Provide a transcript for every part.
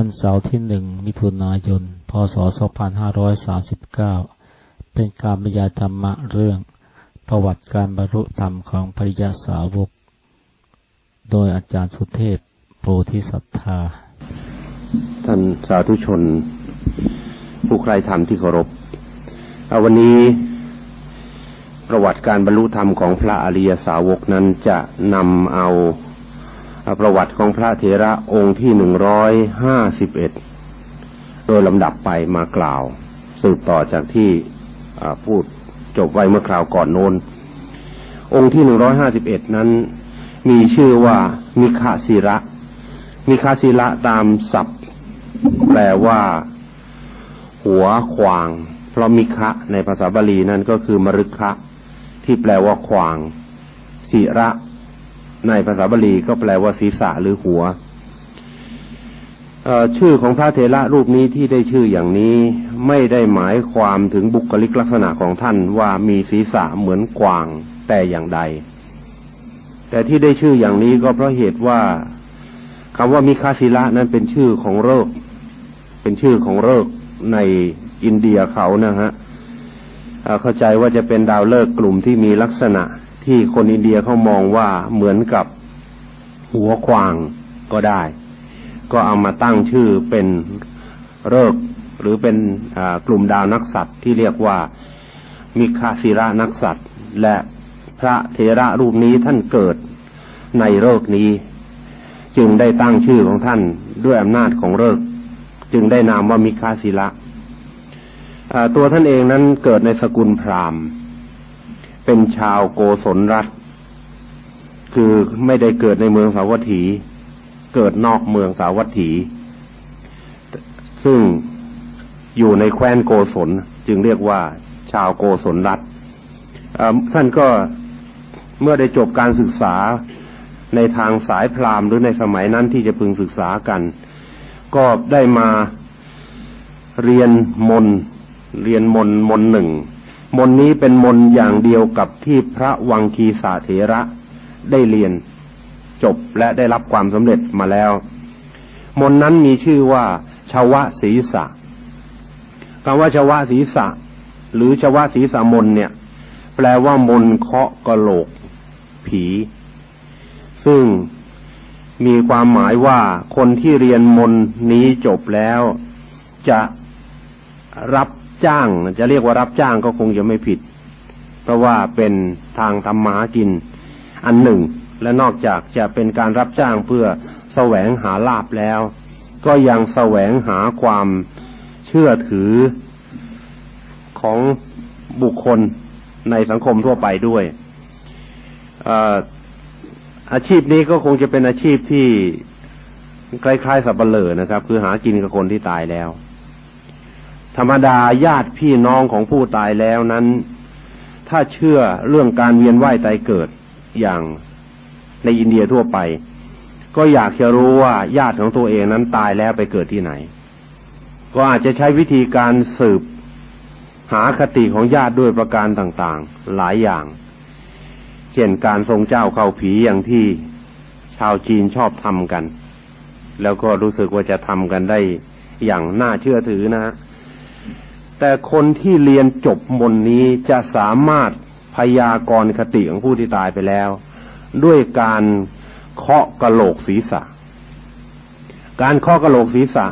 วันเสาร์ที่หนึ่งมิถุนายน พศ 2539 เป็นการบรรยายธรรมะเรื่อง ประวัติการบรรลุธรรมของปริยสาวก โดยอาจารย์สุเทพโพธิสัตธา ท่านสาธุชน ผู้ใครธรรมที่เคารพเอาวันนี้ประวัติการบรรลุธรรมของพระอริยสาวกนั้นจะนำเอา ประวัติของพระเถระองค์ที่หนึ่งร้อยห้าสิบเอ็ดโดยลำดับไปมากล่าว สืบต่อจากที่พูดจบไว้เมื่อคราวก่อนโน้น องค์ที่หนึ่งร้อยห้าสิบเอ็ดนั้น มีชื่อว่ามิคาศิระ มิคาศิระตามศัพท์ แปลว่า หัวขวาง เพราะมิคะในภาษาบาลีนั้นก็คือมรึคะ ที่แปลว่าขวางศิระ ในภาษาบาลีก็แปลว่าศีรษะหรือหัวชื่อของพระเทระรูปนี้ที่ได้ชื่ออย่างนี้ไม่ได้หมายความถึงบุคลิกลักษณะของท่านว่ามีศีรษะเหมือนกวางแต่อย่างใด แต่ที่ได้ชื่ออย่างนี้ก็เพราะเหตุว่าคำว่ามิคาศิระนั้นเป็นชื่อของโรคเป็นชื่อของโรคในอินเดียเขานะฮะเข้าใจว่าจะเป็นดาวเลิกกลุ่มที่มีลักษณะ ที่คนอินเดียเขามองว่าเหมือนกับหัวควางก็ได้ ก็เอามาตั้งชื่อเป็นเลิกหรือเป็นกลุ่มดาวนักสัตว์ที่เรียกว่ามิคาศิระนักสัตว์และพระเทระรูปนี้ท่านเกิดในโลกนี้ จึงได้ตั้งชื่อของท่านด้วยอำนาจของเลิกจึงได้นามว่ามิคาศิระตัวท่านเองนั้นเกิดในสกุลพราหมณ์ เป็นชาวโกศลรัฐ คือไม่ได้เกิดในเมืองสาวัตถี เกิดนอกเมืองสาวัตถี ซึ่งอยู่ในแคว้นโกศลจึงเรียกว่าชาวโกศลรัฐท่านก็เมื่อได้จบการศึกษาในทางสายพราหมณ์หรือในสมัยนั้นที่จะพึงศึกษากัน ก็ได้มาเรียนมนเรียนมนมนหนึ่ง มนนี้เป็นมนอย่างเดียวกับที่พระวังคีสาเถระได้เรียนจบและได้รับความสำเร็จมาแล้ว มนนั้นมีชื่อว่าชาวะศีสะคำว่าชาวะศีสะหรือชาวะศีสะมนเนี่ย แปลว่ามนเคาะกะโหลก ผี ซึ่งมีความหมายว่าคนที่เรียนมนนี้จบแล้ว จะ รับจ้าง จะเรียกว่ารับจ้างก็คงจะไม่ผิด เพราะว่าเป็นทางทำมากินอันหนึ่ง และนอกจากจะเป็นการรับจ้างเพื่อแสวงหาลาบแล้ว ก็ยังแสวงหาความเชื่อถือของบุคคลในสังคมทั่วไปด้วยอาชีพนี้ก็คงจะเป็นอาชีพที่คล้ายๆสับเปลือนะครับ คือหากินกับคนที่ตายแล้ว ธรรมดาญาติพี่น้องของผู้ตายแล้วนั้น ถ้าเชื่อเรื่องการเวียนว่ายตายเกิดอย่างในอินเดียทั่วไป ก็อยากจะรู้ว่าญาติของตัวเองนั้นตายแล้วไปเกิดที่ไหน ก็อาจจะใช้วิธีการสืบหาคติของญาติด้วยประการต่างๆ หลายอย่าง เช่นการทรงเจ้าเข้าผีอย่างที่ชาวจีนชอบทำกัน แล้วก็รู้สึกว่าจะทำกันได้อย่างน่าเชื่อถือนะ แต่คนที่เรียนจบมนนี้จะสามารถพยากรณ์คติของผู้ที่ตายไปแล้ว ด้วยการเคาะกระโหลกศีรษะ การเคาะกระโหลกศีรษะ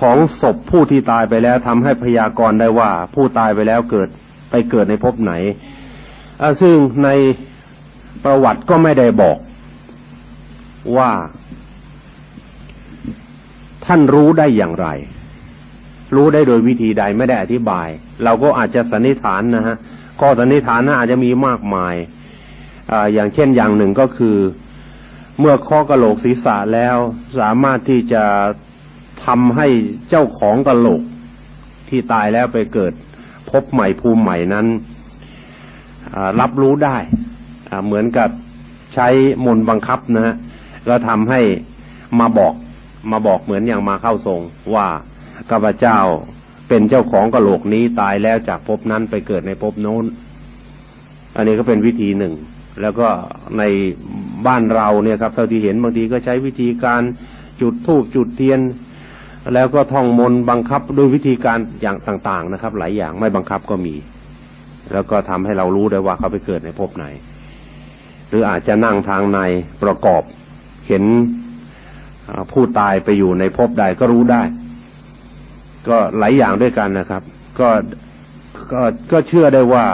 ของศพผู้ที่ตายไปแล้วทำให้พยากรณ์ได้ว่า ผู้ตายไปแล้วเกิดไปเกิดในภพไหนซึ่งในประวัติก็ไม่ได้บอกว่า ท่านรู้ได้อย่างไร รู้ได้โดยวิธีใดไม่ได้อธิบาย เราก็อาจจะสันนิษฐานนะฮะข้อสันนิษฐานน่าอาจจะมีมากมายออย่างเช่นอย่างหนึ่งก็คือ เมื่อข้อกระโหลกศีรษะแล้วสามารถที่จะทำให้เจ้าของกระโหลกที่ตายแล้วไปเกิดพบใหม่ภูมิใหม่นั้นรับรู้ได้เหมือนกับใช้มนบังคับนะฮะก็ทำให้มาบอกมาบอกเหมือนอย่างมาเข้าทรงว่า ข้าพเจ้าเป็นเจ้าของกระโหลกนี้ตายแล้วจากภพนั้นไปเกิดในภพโน้น อันนี้ก็เป็นวิธีหนึ่ง แล้วก็ในบ้านเราเนี่ยครับ เท่าที่เห็นบางทีก็ใช้วิธีการจุดธูปจุดเทียน แล้วก็ท่องมนบังคับด้วยวิธีการอย่างต่าง ๆ นะครับ หลายอย่างไม่บังคับก็มี แล้วก็ทำให้เรารู้ได้ว่าเขาไปเกิดในภพไหน หรืออาจจะนั่งทางในประกอบเห็นผู้ตายไปอยู่ในภพใดก็รู้ได้ ก็หลายอย่างด้วยกันนะครับ ก็ก็ก็เชื่อได้ว่า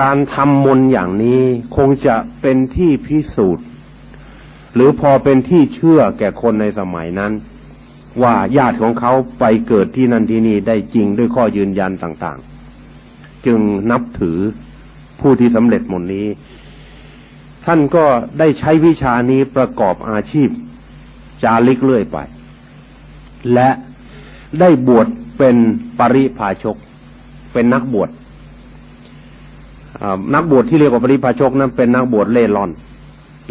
การทำมนอย่างนี้คงจะเป็นที่พิสูจน์ หรือพอเป็นที่เชื่อแก่คนในสมัยนั้น ว่าญาติของเขาไปเกิดที่นั่นที่นี่ได้จริงด้วยข้อยืนยันต่างๆ จึงนับถือผู้ที่สำเร็จมนนี้ ท่านก็ได้ใช้วิชานี้ประกอบอาชีพ จาริกเรื่อยไป และ ได้บวชเป็นปริพาชก เป็นนักบวชนักบวชที่เรียกว่าปริพาชกนั้นเป็นนักบวชเล่ร่อน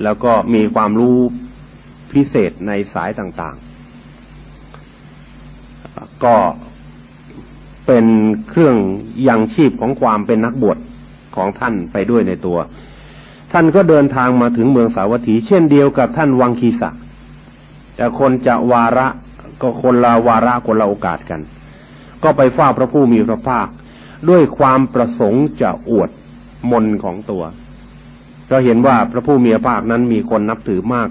แล้วก็มีความรู้พิเศษในสายต่างๆ ก็เป็นเครื่องยังชีพของความเป็นนักบวชของท่านไปด้วยในตัว ท่านก็เดินทางมาถึงเมืองสาวัตถี เช่นเดียวกับท่านวังคีสะแต่คนจะวาระ ก็คนละวาระคนละโอกาสกัน ก็ไปเฝ้าพระผู้มีพระภาค ด้วยความประสงค์จะอวดมนของตัวเราเห็นว่าพระผู้มีพระภาคนั้นมีคนนับถือมาก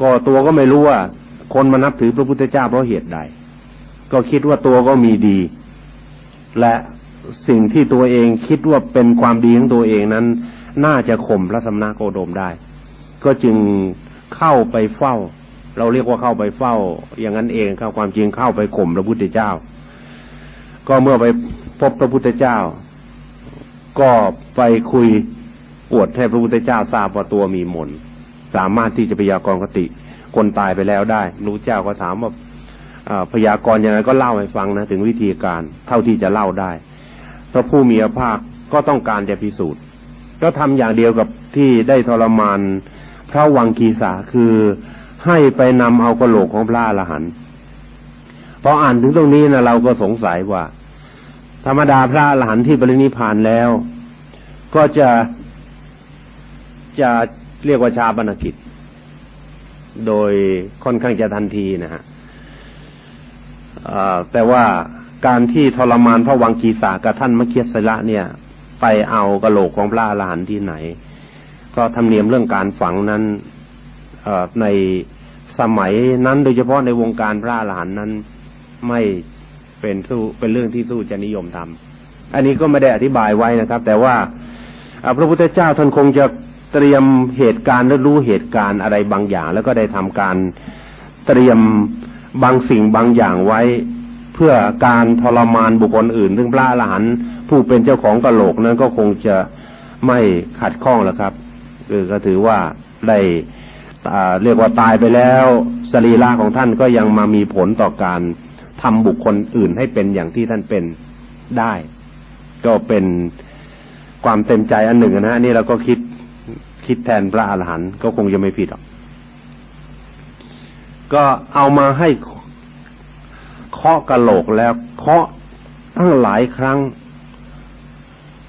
ก็ตัวก็ไม่รู้ว่า คนมานับถือพระพุทธเจ้าเพราะเหตุใด ก็คิดว่าตัวก็มีดี และสิ่งที่ตัวเองคิดว่าเป็นความดีของตัวเองนั้น น่าจะข่มพระสมณโคดมได้ ก็จึงเข้าไปเฝ้า เราเรียกว่าเข้าไปเฝ้า อย่างนั้นเองครับความจริงเข้าไปข่มพระพุทธเจ้า ก็เมื่อไปพบพระพุทธเจ้า ก็ไปคุยอวดให้พระพุทธเจ้าทราบว่าตัวมีมนสามารถที่จะพยากรณ์คติคนตายไปแล้วได้ รู้เจ้าก็ถามว่าพยากรณ์อยังไงก็เล่าให้ฟังนะ ถึงวิธีการเท่าที่จะเล่าได้พระผู้มีพระภาคก็ต้องการจะพิสูจน์ ก็ทำอย่างเดียวกับที่ได้ทรมานพระวังคีสาคือ ให้ไปนำเอากระโหลกของพระอรหันต์พออ่านถึงตรงนี้นะเราก็สงสัยว่า ธรรมดาพระอรหันต์ที่ปรินิพานแล้ว ก็จะจะเรียกว่าชาบนกิจ โดยค่อนข้างจะทันทีนะฮะแต่ว่าการที่ทรมานพระวังกีสากับท่านมเคียสละเนี่ย ไปเอากระโหลกของพระอรหันต์ที่ไหน ก็ธรรมเนียมเรื่องการฝังนั้น ในสมัยนั้นโดยเฉพาะในวงการพระอรหันต์นั้นไม่เป็นสู้เป็นเรื่องที่สู้จะนิยมทำอันนี้ก็ไม่ได้อธิบายไว้นะครับ แต่ว่าพระพุทธเจ้าท่านคงจะเตรียมเหตุการณ์และรู้เหตุการณ์อะไรบางอย่าง แล้วก็ได้ทำการเตรียมบางสิ่งบางอย่างไว้ เพื่อการทรมานบุคคลอื่น ซึ่งพระอรหันต์ผู้เป็นเจ้าของกะโหลกนั้นก็คงจะไม่ขัดข้องแล้วครับคือก็ถือว่าได้ เรียกว่าตายไปแล้วสรีระของท่านก็ยังมามีผลต่อการทำบุคคลอื่นให้เป็นอย่างที่ท่านเป็นได้ ก็เป็นความเต็มใจอันหนึ่งนะนี่เราก็คิดคิดแทนพระอาหารหันต์ก็คงจะไม่ผิดหรอก ก็เอามาให้เคาะกระโหลกแล้วเคาะตั้งหลายครั้ง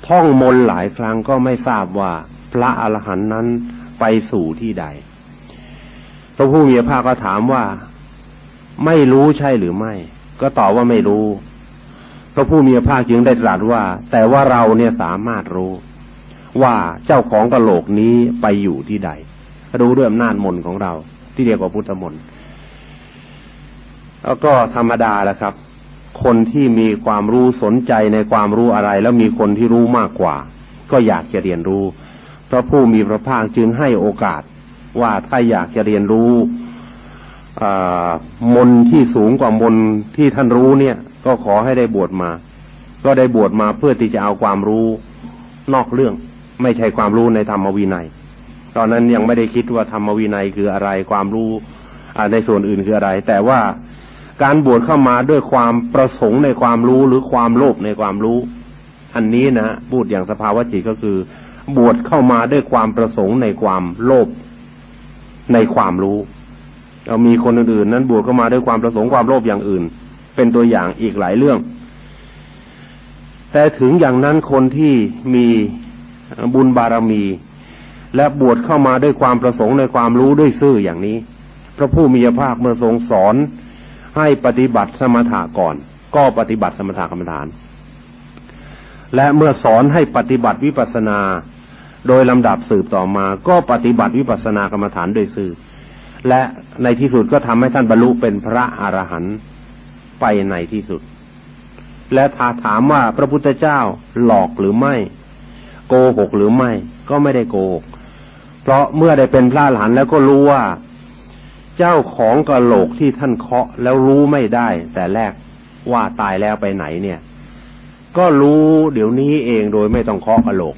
ท่องมนหลายครั้งก็ไม่ทราบว่าพระอาหารหันต์นั้นไปสู่ที่ใด ระผู้มีพระภาคก็ถามว่า ไม่รู้ใช่หรือไม่ ก็ตอบว่าไม่รู้ พระผู้มีพระภาคจึงได้ตรัสว่า แต่ว่าเราเนี่ยสามารถรู้ ว่าเจ้าของกระโหลกนี้ไปอยู่ที่ใด รู้ด้วยอำนาจมนของเรา ที่เรียกว่าพุทธมนต์แล้วก็ธรรมดาแหละครับ คนที่มีความรู้สนใจในความรู้อะไร แล้วมีคนที่รู้มากกว่า ก็อยากจะเรียนรู้พระผู้มีพระภาคจึงให้โอกาส ว่าถ้าอยากจะเรียนรู้มนที่สูงกว่ามนที่ท่านรู้เนี่ย ก็ขอให้ได้บวชมา ก็ได้บวชมาเพื่อที่จะเอาความรู้นอกเรื่อง ไม่ใช่ความรู้ในธรรมวินัย ตอนนั้นยังไม่ได้คิดว่าธรรมวินัยคืออะไรความรู้ในส่วนอื่นคืออะไร แต่ว่าการบวชเข้ามาด้วยความประสงค์ในความรู้หรือความโลภในความรู้ อันนี้นะพูดอย่างสภาวะจิตก็คือ บวชเข้ามาด้วยความประสงค์ในความโลภ ในความรู้เรามีคนอื่นๆนั้นบวกเข้ามาด้วยความประสงค์ความโลภอย่างอื่น เป็นตัวอย่างอีกหลายเรื่อง แต่ถึงอย่างนั้นคนที่มีบุญบารมี และบวชเข้ามาด้วยความประสงค์ในความรู้ด้วยซื่ออย่างนี้ พระผู้มีพระภาคเมื่อทรงสอนให้ปฏิบัติสมถะก่อน ก็ปฏิบัติสมถะกรรมฐาน และเมื่อสอนให้ปฏิบัติวิปัสสนา โดยลำดับสืบต่อมาก็ปฏิบัติวิปัสสนากรรมฐานโดยสืบและในที่สุดก็ทำให้ท่านบรรลุเป็นพระอรหันต์ไปในที่สุด และถ้าถามว่าพระพุทธเจ้าหลอกหรือไม่ โกหกหรือไม่ ก็ไม่ได้โกหก เพราะเมื่อได้เป็นพระอรหันต์แล้วก็รู้ว่า เจ้าของกระโหลกที่ท่านเคาะแล้วรู้ไม่ได้ แต่แรกว่าตายแล้วไปไหนเนี่ย ก็รู้เดี๋ยวนี้เองโดยไม่ต้องเคาะกระโหลก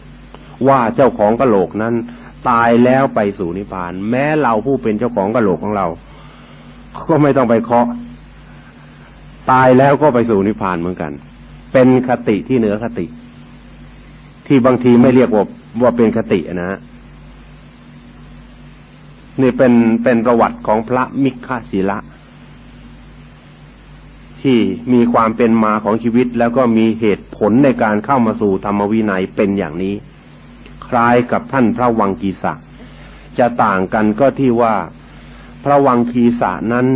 ว่าเจ้าของกระโหลกนั้น ตายแล้วไปสู่นิพพาน แม้เราผู้เป็นเจ้าของกระโหลกของเรา ก็ไม่ต้องไปเคาะ ตายแล้วก็ไปสู่นิพพานเหมือนกัน เป็นคติที่เหนือคติ ที่บางทีไม่เรียกว่าว่าเป็นคตินะฮะนี่เป็นเป็นประวัติของพระมิฆศิละ ที่มีความเป็นมาของชีวิตแล้วก็มีเหตุผลในการเข้ามาสู่ธรรมวินัยเป็นอย่างนี้ คล้ายกับท่านพระวังกีสะจะต่างกันก็ที่ว่า พระวังคีสะนั้น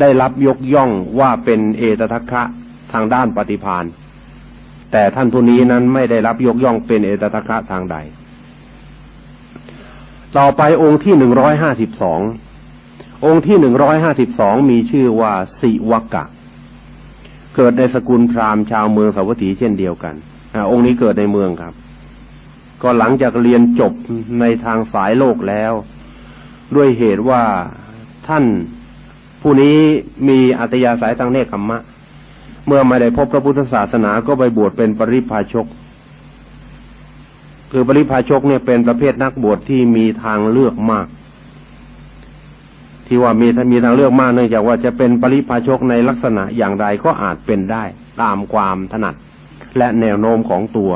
ได้รับยกย่องว่าเป็นเอตทัคคะทางด้านปฏิพานแต่ท่านผู้นี้นั้นไม่ได้รับยกย่องเป็นเอตทัคคะทางใด ต่อไปองค์ที่หนึ่งร้อยห้าสิบสององค์ที่หนึ่งร้อยห้าสิบสองมีชื่อว่าสิวกะ เกิดในสกุลพราหมณ์ชาวเมืองสาวัตถีเช่นเดียวกันอองค์นี้เกิดในเมืองครับ ก็หลังจากเรียนจบในทางสายโลกแล้ว ด้วยเหตุว่าท่านผู้นี้มีอัตยาสายทางเนคขมมะ เมื่อไม่ได้พบพระพุทธศาสนาก็ไปบวชเป็นปริพาชก คือปริพาชกเนี่ยเป็นประเภทนักบวชที่มีทางเลือกมาก ที่ว่ามีมีทางเลือกมากเนื่องจากว่าจะเป็นปริพาชกในลักษณะอย่างใดก็อาจเป็นได้ ตามความถนัดและแนวโน้มของตัว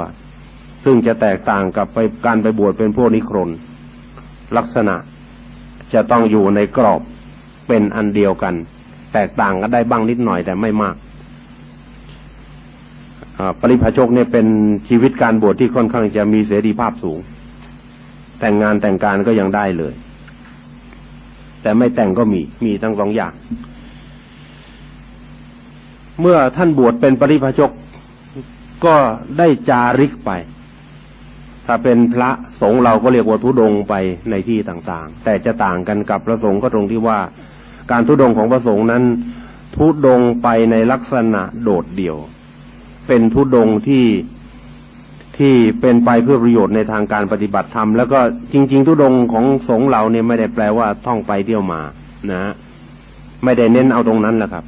ซึ่งจะแตกต่างกับไปการไปบวชเป็นพวกนิครน ลักษณะจะต้องอยู่ในกรอบเป็นอันเดียวกัน แตกต่างกันได้บ้างนิดหน่อยแต่ไม่มากปริพาชกเนี่ยเป็นชีวิตการบวชที่ค่อนข้างจะมีเสรีภาพสูง แต่งงานแต่งการก็ยังได้เลย แต่ไม่แต่งก็มีมีทั้งสองอย่าง เมื่อท่านบวชเป็นปริพาชกก็ได้จาริกไป ถ้าเป็นพระสงฆ์เราก็เรียกว่าทุดงไปในที่ต่างๆ แต่จะต่างกันกับพระสงฆ์ก็ตรงที่ว่า การทุดงของพระสงฆ์นั้น ทุดงไปในลักษณะโดดเดี่ยว เป็นทุดงที่ที่เป็นไปเพื่อประโยชน์ในทางการปฏิบัติธรรมแล้วก็จริง ๆ ทุดงของสงฆ์เราเนี่ยไม่ได้แปลว่าท่องไปเที่ยวมานะไม่ได้เน้นเอาตรงนั้นแหละครับ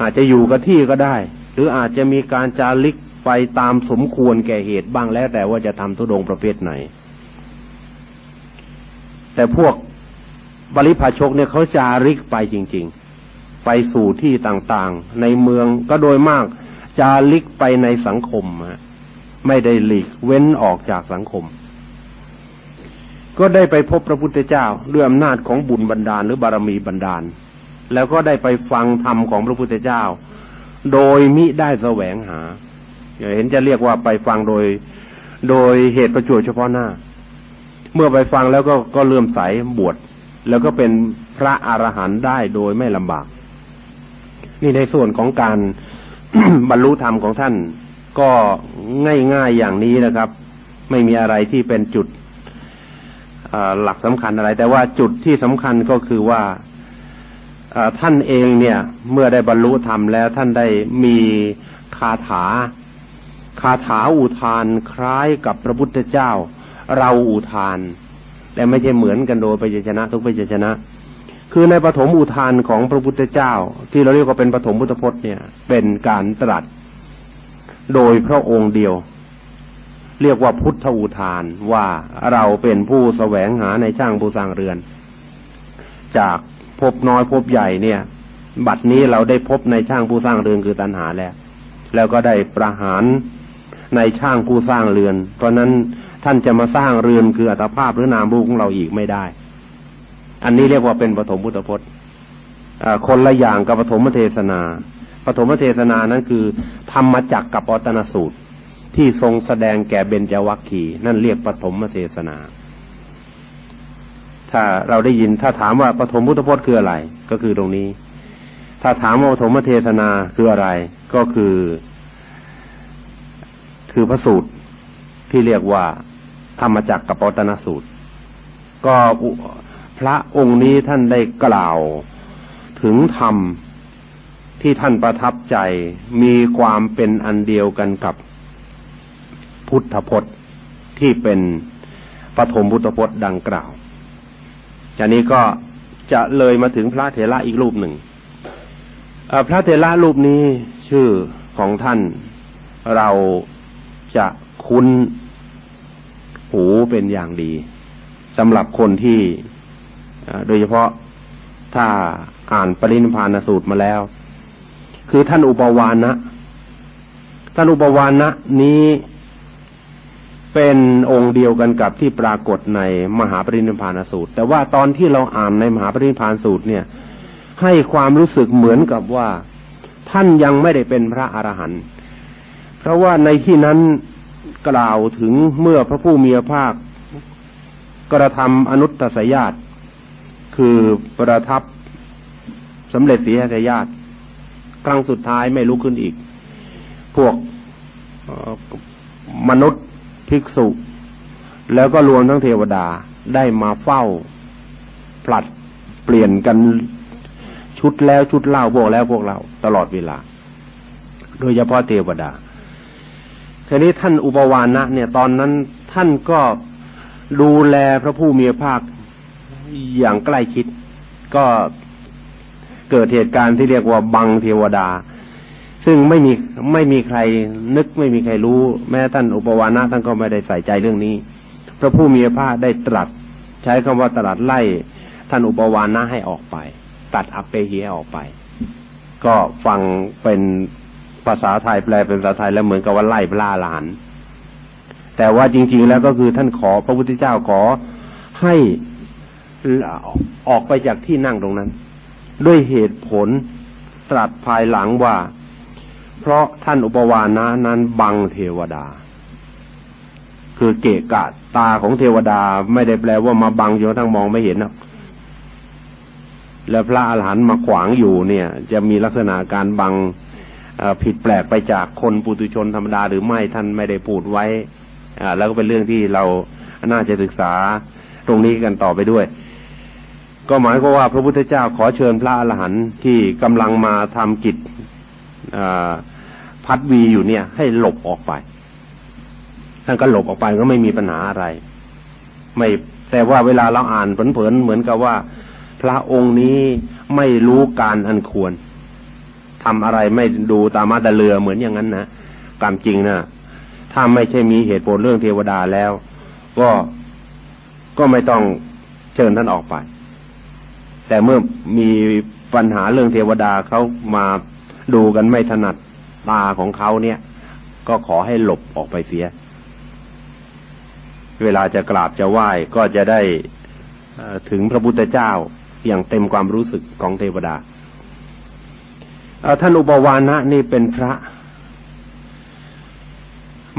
อาจจะอยู่กับที่ก็ได้ หรืออาจจะมีการจาริก ไปตามสมควรแก่เหตุบ้างแล้วแต่ว่าจะทำทุดงประเภทไหน แต่พวกบริพาชกเนี่ยเขาจาริกไปจริง ๆ ไปสู่ที่ต่างๆ ในเมืองก็โดยมากจาริกไปในสังคมฮะไม่ได้หลีกเว้นออกจากสังคม ก็ได้ไปพบพระพุทธเจ้าด้วยอำนาจของบุญบันดาลหรือบารมีบันดาล แล้วก็ได้ไปฟังธรรมของพระพุทธเจ้า โดยมิได้แสวงหา เห็นจะเรียกว่าไปฟังโดย โดยเหตุประจวบเฉพาะหน้า เมื่อไปฟังแล้วก็ก็เลื่อมใสบวชแล้วก็เป็นพระอรหันต์ได้โดยไม่ลำบาก นี่ในส่วนของการบรรลุธรรมของท่าน ก็ง่ายๆอย่างนี้นะครับ ไม่มีอะไรที่เป็นจุดหลักสำคัญอะไร แต่ว่าจุดที่สำคัญก็คือว่าท่านเองเนี่ย เมื่อได้บรรลุธรรมแล้วท่านได้มีคาถา คาถาอุทานคล้ายกับพระพุทธเจ้า เราอุทาน แต่ไม่ใช่เหมือนกันโดยพยัญชนะ ทุกพยัญชนะ คือในปฐมอุทานของพระพุทธเจ้า ที่เราเรียกว่าเป็นปฐมพุทธพจน์เนี่ย เป็นการตรัส โดยพระองค์เดียว เรียกว่าพุทธอุทานว่าเราเป็นผู้แสวงหาในช่างผู้สร้างเรือน จากพบน้อยพบใหญ่เนี่ย บัดนี้เราได้พบในช่างผู้สร้างเรือนคือตัณหาแล้ว แล้วก็ได้ประหาร ในช่างผู้สร้างเรือน เพราะนั้นท่านจะมาสร้างเรือนคืออัตภาพหรือนามรูปของเราอีกไม่ได้ อันนี้เรียกว่าเป็นปฐมพุทธพจน์คนละอย่างกับปฐมเทศนาปฐมเทศนานั้นคือธรรมจักกับอตนสูตร ที่ทรงแสดงแก่เบญจวัคคีนั่นเรียกปฐมเทศนา ถ้าเราได้ยินถ้าถามว่าปฐมพุทธพจน์คืออะไร ก็คือตรงนี้ ถ้าถามว่าปฐมเทศนาคืออะไร ก็คือ คือพระสูตรที่เรียกว่าธรรมจักรกับปตนสูตร ก็พระองค์นี้ท่านได้กล่าวถึงธรรมที่ท่านประทับใจมีความเป็นอันเดียวกันกับพุทธพจน์ที่เป็นปฐมพุทธพจน์ดังกล่าวจากนี้ก็จะเลยมาถึงพระเถระอีกรูปหนึ่งพระเถระรูปนี้ชื่อของท่านเรา จะคุ้นหูเป็นอย่างดีสำหรับคนที่โดยเฉพาะถ้าอ่านปรินิพานสูตรมาแล้ว คือท่านอุปวานะ ท่านอุปวานะนี้เป็นองค์เดียวกันกับที่ปรากฏในมหาปรินิพานสูตร แต่ว่าตอนที่เราอ่านในมหาปรินิพานสูตรเนี่ย ให้ความรู้สึกเหมือนกับว่าท่านยังไม่ได้เป็นพระอรหันต์ เพราะว่าในที่นั้นกล่าวถึงเมื่อพระผู้มีพระภาค กระทำอนุตตสยาตคือประทับสำเร็จสีหทายาตครั้งสุดท้ายไม่ลุกขึ้นอีก พวกมนุษย์ภิกษุ แล้วก็รวมทั้งเทวดาได้มาเฝ้า ผลัดเปลี่ยนกันชุดแล้วชุดเล่าพวกแล้วพวกเรา ตลอดเวลา โดยเฉพาะเทวดา ทีนี้ท่านอุปวานะ เนี่ย ตอนนั้นท่านก็ดูแลพระผู้มีพระภาคอย่างใกล้ชิด ก็เกิดเหตุการณ์ที่เรียกว่าบังเทวดา ซึ่งไม่มีไม่มีใครนึกไม่มีใครรู้ แม้ท่านอุปวานะท่านก็ไม่ได้ใส่ใจเรื่องนี้ พระผู้มีพระภาคได้ตรัส ใช้คำว่าตรัสไล่ ท่านอุปวานะให้ออกไป ตัดอัปเปหีออกไป ก็ฟังเป็น ภาษาไทยแปลเป็นภาษาไทยแล้วเหมือนกับว่าไล่พระลาน แต่ว่าจริง ๆ แล้วก็คือท่านขอพระพุทธเจ้าขอให้ออกไปจากที่นั่งตรงนั้น ด้วยเหตุผลตรัสภายหลังว่า เพราะท่านอุปวานะนั้นบังเทวดา คือเกะกะตาของเทวดาไม่ได้แปลว่ามาบังจนทั้งมองไม่เห็นนะแล้วพระอรหันต์มาขวางอยู่เนี่ย จะมีลักษณะการบัง ผิดแปลกไปจากคนปุถุชนธรรมดาหรือไม่ท่านไม่ได้พูดไว้แล้วก็เป็นเรื่องที่เราน่าจะศึกษาตรงนี้กันต่อไปด้วย ก็หมายก็ว่าพระพุทธเจ้าขอเชิญพระอรหันต์ที่กำลังมาทำกิจพัดวีอยู่เนี่ย ให้หลบออกไป ท่านก็หลบออกไปก็ไม่มีปัญหาอะไร ไม่แต่ว่าเวลาเราอ่านเผินๆเหมือนกับว่า พระองค์นี้ไม่รู้การอันควร ทำอะไรไม่ดูตามาตะเรือเหมือนอย่างนั้นนะกามจริงนะถ้าไม่ใช่มีเหตุผลเรื่องเทวดาแล้ว ก็ก็ไม่ต้องเชิญท่านออกไป แต่เมื่อมีปัญหาเรื่องเทวดาเขามาดูกันไม่ถนัดตาของเขาเนี่ย ก็ขอให้หลบออกไปเสีย เวลาจะกราบจะไหว้ก็จะได้ถึงพระพุทธเจ้าอย่างเต็มความรู้สึกของเทวดา ท่านอุปวานะนี่เป็นพระ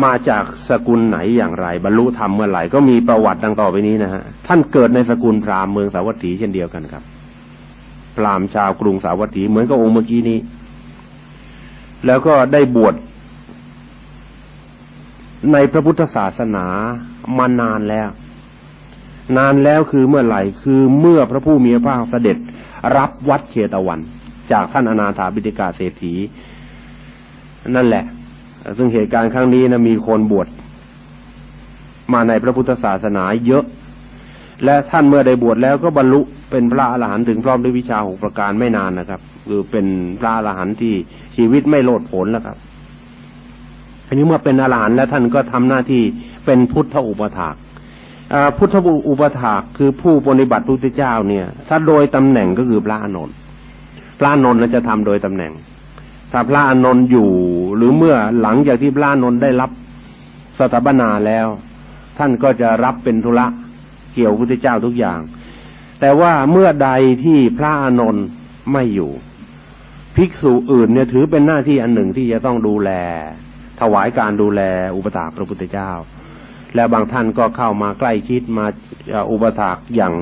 มาจากสกุลไหนอย่างไร บรรลุธรรมเมื่อไหร่ก็มีประวัติดังต่อไปนี้นะฮะท่านเกิดในสกุลพราหมณ์เมืองสาวัตถีเช่นเดียวกันครับ พราหมณ์ชาวกรุงสาวัตถีเหมือนกับองค์เมื่อกี้นี้ แล้วก็ได้บวชในพระพุทธศาสนามานานแล้ว นานแล้วคือเมื่อไหร่คือเมื่อพระผู้มีพระภาคเสด็จรับวัดเชตวัน จากท่านอนาถาบิฎกาเศรษฐี นั่นแหละ ซึ่งเหตุการณ์ครั้งนี้นะมีคนบวชมาในพระพุทธศาสนาเยอะ และท่านเมื่อได้บวชแล้วก็บรรลุเป็นพระอรหันต์ถึงพร้อมด้วยวิชาหกประการไม่นานนะครับ คือเป็นพระอรหันต์ที่ชีวิตไม่โลดผลแล้วครับอันนี้เมื่อเป็นอรหันต์แล้วท่านก็ทำหน้าที่เป็นพุทธอุปถากพุทธอุปถากคือผู้ปฏิบัติพระพุทธเจ้าเนี่ย ถ้าโดยตำแหน่งก็คือพระอานน พระอนนท์จะทำโดยตำแหน่ง ถ้าพระอนนท์อยู่หรือเมื่อหลังจากที่พระอนนท์ได้รับสถาปนาแล้ว ท่านก็จะรับเป็นธุระเกี่ยวพุทธเจ้าทุกอย่าง แต่ว่าเมื่อใดที่พระอนนท์ไม่อยู่ ภิกษุอื่นเนี่ยถือเป็นหน้าที่อันหนึ่งที่จะต้องดูแล ถวายการดูแลอุปถากพระพุทธเจ้า และบางท่านก็เข้ามาใกล้ชิดมาอุปถากอย่าง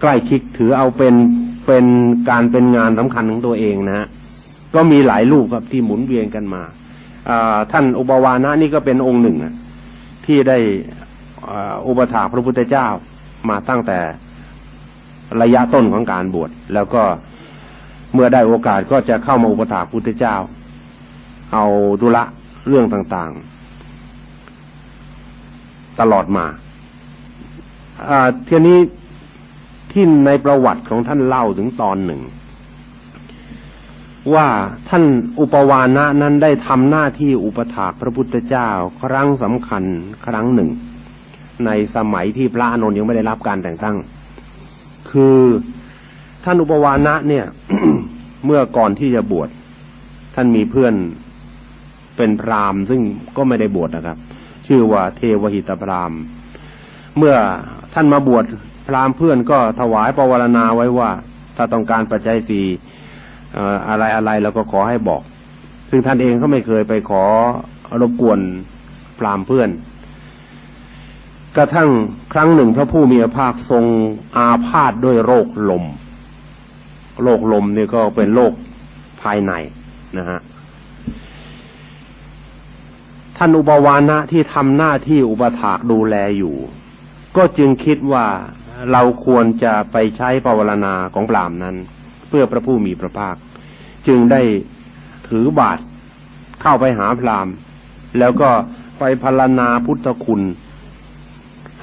ใกล้ชิดถือเอาเป็น เป็นการเป็นงานสำคัญของตัวเองนะฮะก็มีหลายรูปครับที่หมุนเวียนกันมาท่านอุบาวานะนี่ก็เป็นองค์หนึ่งที่ได้อุปถาพระพุทธเจ้ามาตั้งแต่ระยะต้นของการบวชแล้วก็เมื่อได้โอกาสก็จะเข้ามาอุปถาพุทธเจ้า เอาดุละเรื่องต่างๆ ตลอดมาทีนี้ ที่ในประวัติของท่านเล่าถึงตอนหนึ่ง ว่าท่านอุปวานะนั้นได้ทำหน้าที่อุปถากพระพุทธเจ้าครั้งสำคัญครั้งหนึ่ง ในสมัยที่พระอานนท์ยังไม่ได้รับการแต่งตั้ง คือท่านอุปวานะเนี่ย เมื่อก่อนที่จะบวชท่านมีเพื่อนเป็นพราหมณ์ ซึ่งก็ไม่ได้บวชนะครับ ชื่อว่าเทวหิตพราหมณ์ เมื่อท่านมาบวช พราหมณ์เพื่อนก็ถวายปวารณาไว้ว่า ถ้าต้องการปัจจัยสี่อะไรอะไรแล้วก็ขอให้บอก ซึ่งท่านเองก็ไม่เคยไปขอรบกวนพราหมณ์เพื่อน กระทั่งครั้งหนึ่งพระผู้มีพระภาคทรงอาพาธด้วยโรคลม โรคลมนี่ก็เป็นโรคภายในนะฮะท่านอุบาวานะที่ทำหน้าที่อุปถากดูแลอยู่ ก็จึงคิดว่า เราควรจะไปใช้ปวารณาของปรามนั้น เพื่อพระผู้มีพระภาค จึงได้ถือบาทเข้าไปหาพรามแล้วก็ไปพรรณนาพุทธคุณ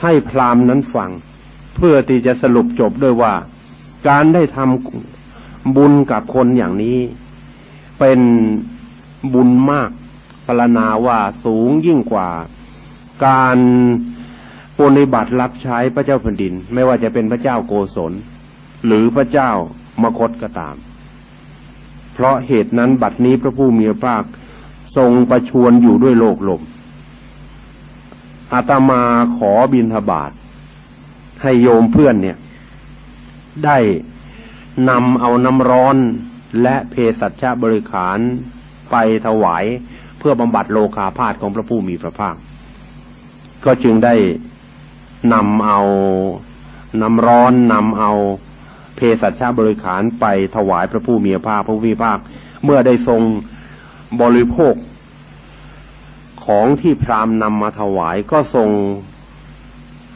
ให้พรามนั้นฟัง เพื่อที่จะสรุปจบด้วยว่า การได้ทำบุญกับคนอย่างนี้ เป็นบุญมากพรรณนาว่าสูงยิ่งกว่า การ ปฏิบัติรับใช้พระเจ้าแผ่นดิน ไม่ว่าจะเป็นพระเจ้าโกศล หรือพระเจ้ามคตก็ตาม เพราะเหตุนั้นบัดนี้พระผู้มีพระภาคทรงประชวนอยู่ด้วยโลกลมอาตมาขอบินทบาทให้โยมเพื่อนเนี่ย ได้นำเอาน้ำร้อนและเพสัชบริขารไปถวายเพื่อบำบัดโลคาพาธของพระผู้มีพระภาค ก็จึงได้ นำเอาน้ำร้อนนำเอาเพสัชาบริขารไปถวายพระผู้มีพระภาคพระผู้มีพระภาคเมื่อได้ทรงบริโภค ของที่พราหมณ์นำมาถวายก็ทรง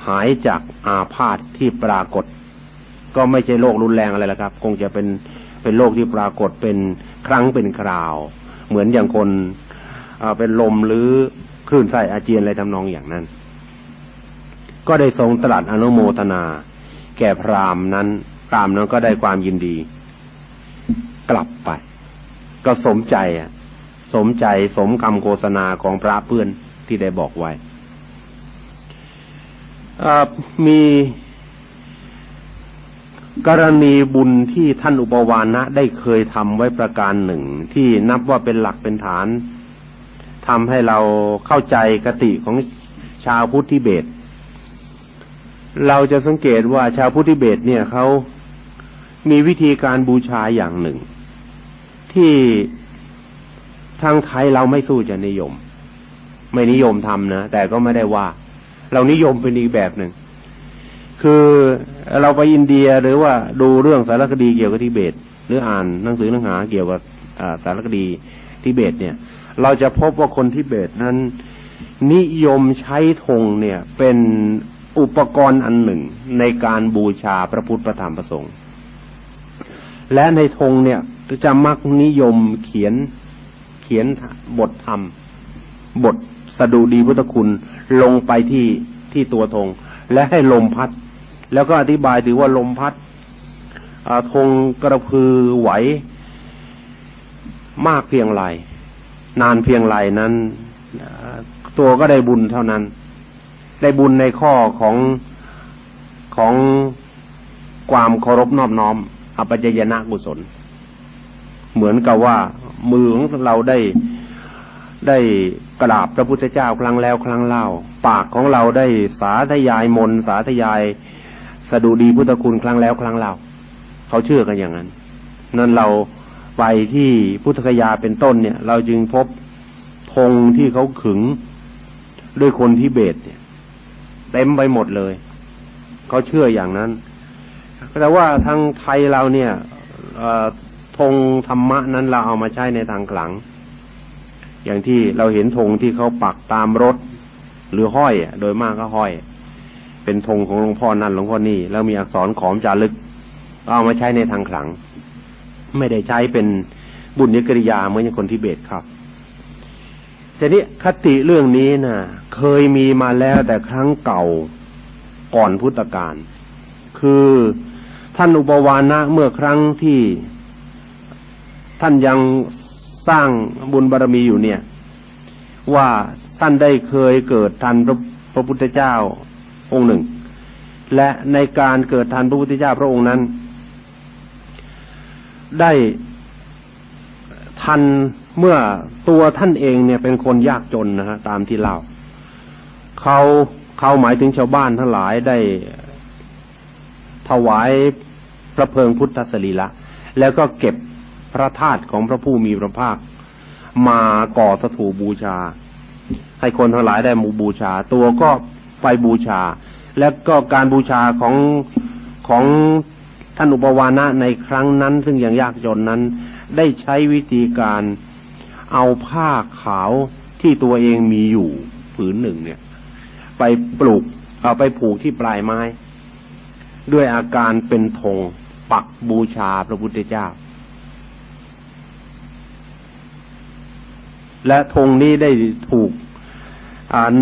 หายจากอาพาธที่ปรากฏ ก็ไม่ใช่โรครุนแรงอะไรละครับ คงจะเป็นเป็นโรคที่ปรากฏเป็นครั้งเป็นคราว เหมือนอย่างคนเป็นลมหรือคลื่นไส้อาเจียนอะไรทำนองอย่างนั้น ก็ได้ทรงตรัสอนุโมทนา แก่พรามนั้น พรามนั้นก็ได้ความยินดี กลับไป ก็สมใจอะ สมใจสมคำโฆษณาของพระเพื่อนที่ได้บอกไว้มีกรณีบุญที่ท่านอุปวานะได้เคยทำไว้ประการหนึ่ง ที่นับว่าเป็นหลักเป็นฐานทำให้เราเข้าใจกติของชาวพุทธิเบต เราจะสังเกตว่าชาวพุทธิเบตเนี่ยเขามีวิธีการบูชาอย่างหนึ่ง ที่ทางไทยเราไม่สู้จะนิยม ไม่นิยมทำนะ แต่ก็ไม่ได้ว่า เรานิยมเป็นอีกแบบหนึ่ง คือเราไปอินเดียหรือว่าดูเรื่องสารคดีเกี่ยวกับทิเบต หรืออ่านหนังสือหนังหาเกี่ยวกับสารคดีทิเบตเนี่ย เราจะพบว่าคนทิเบตนั้น นิยมใช้ธงเนี่ย เป็น อุปกรณ์อันหนึ่งในการบูชาพระพุทธพระธรรมพระสงฆ์และในธงเนี่ยจะมักนิยมเขียนเขียนบทธรรม บทสดุดีพุทธคุณลงไปที่ที่ตัวธงและให้ลมพัด แล้วก็อธิบายถือว่าลมพัดธงกระพือไหว มากเพียงไรนานเพียงไรนั้น ตัวก็ได้บุญเท่านั้น ได้บุญในข้อของของความเคารพนอบน้อมอปัจยนะกุศล เหมือนกับว่า มือของเราได้ได้กราบพระพุทธเจ้าครั้งแล้วครั้งเล่า ปากของเราได้สาธยายมนสาธยายสดุดีพุทธคุณครั้งแล้วครั้งเล่าเขาเชื่อกันอย่างนั้น นั่นเราไปที่พุทธคยาเป็นต้นเนี่ย เราจึงพบธงที่เขาขึงด้วยคนที่เบตเนี่ย เต็มไปหมดเลย เขาเชื่ออย่างนั้น แต่ว่าทางไทยเราเนี่ยธงธรรมะนั้นเราเอามาใช้ในทางขลัง อย่างที่เราเห็นธงที่เขาปักตามรถ หรือห้อยโดยมากก็ห้อย เป็นธงของหลวงพ่อนั่นหลวงพ่อนี่แล้วมีอักษรขอมจารึก เอามาใช้ในทางขลัง ไม่ได้ใช้เป็นบุญยกริยาเหมือนอย่างคนทิเบตครับ แต่นี้คติเรื่องนี้นะ่ะ เคยมีมาแล้วแต่ครั้งเก่าก่อนพุทธกาลคือท่านอุปวานะเมื่อครั้งที่ท่านยังสร้างบุญบารรมีอยู่เนี่ย ว่าท่านได้เคยเกิดทันพระพระพุทธเจ้าองค์หนึ่ง และในการเกิดทันพระพุทธเจ้าพระองค์นั้น ได้ทัน เมื่อตัวท่านเองเนี่ยเป็นคนยากจนนะฮะตามที่เล่าเขาเขาหมายถึงชาวบ้านทั้งหลายได้ถวายพระเพลิงพุทธสรีละแล้วก็เก็บพระธาตุของพระผู้มีพระภาค มาก่อสถูบูชา ให้คนทั้งหลายได้มูบูชา ตัวก็ไปบูชา แล้วก็การบูชาของของท่านอุปวานะในครั้งนั้น ซึ่งยังยากจนนั้น ได้ใช้วิธีการ เอาผ้าขาวที่ตัวเองมีอยู่ผืนหนึ่งเนี่ย ไปปลูกเอาไปผูกที่ปลายไม้ ด้วยอาการเป็นธงปักบูชาพระพุทธเจ้า และธงนี้ได้ถูก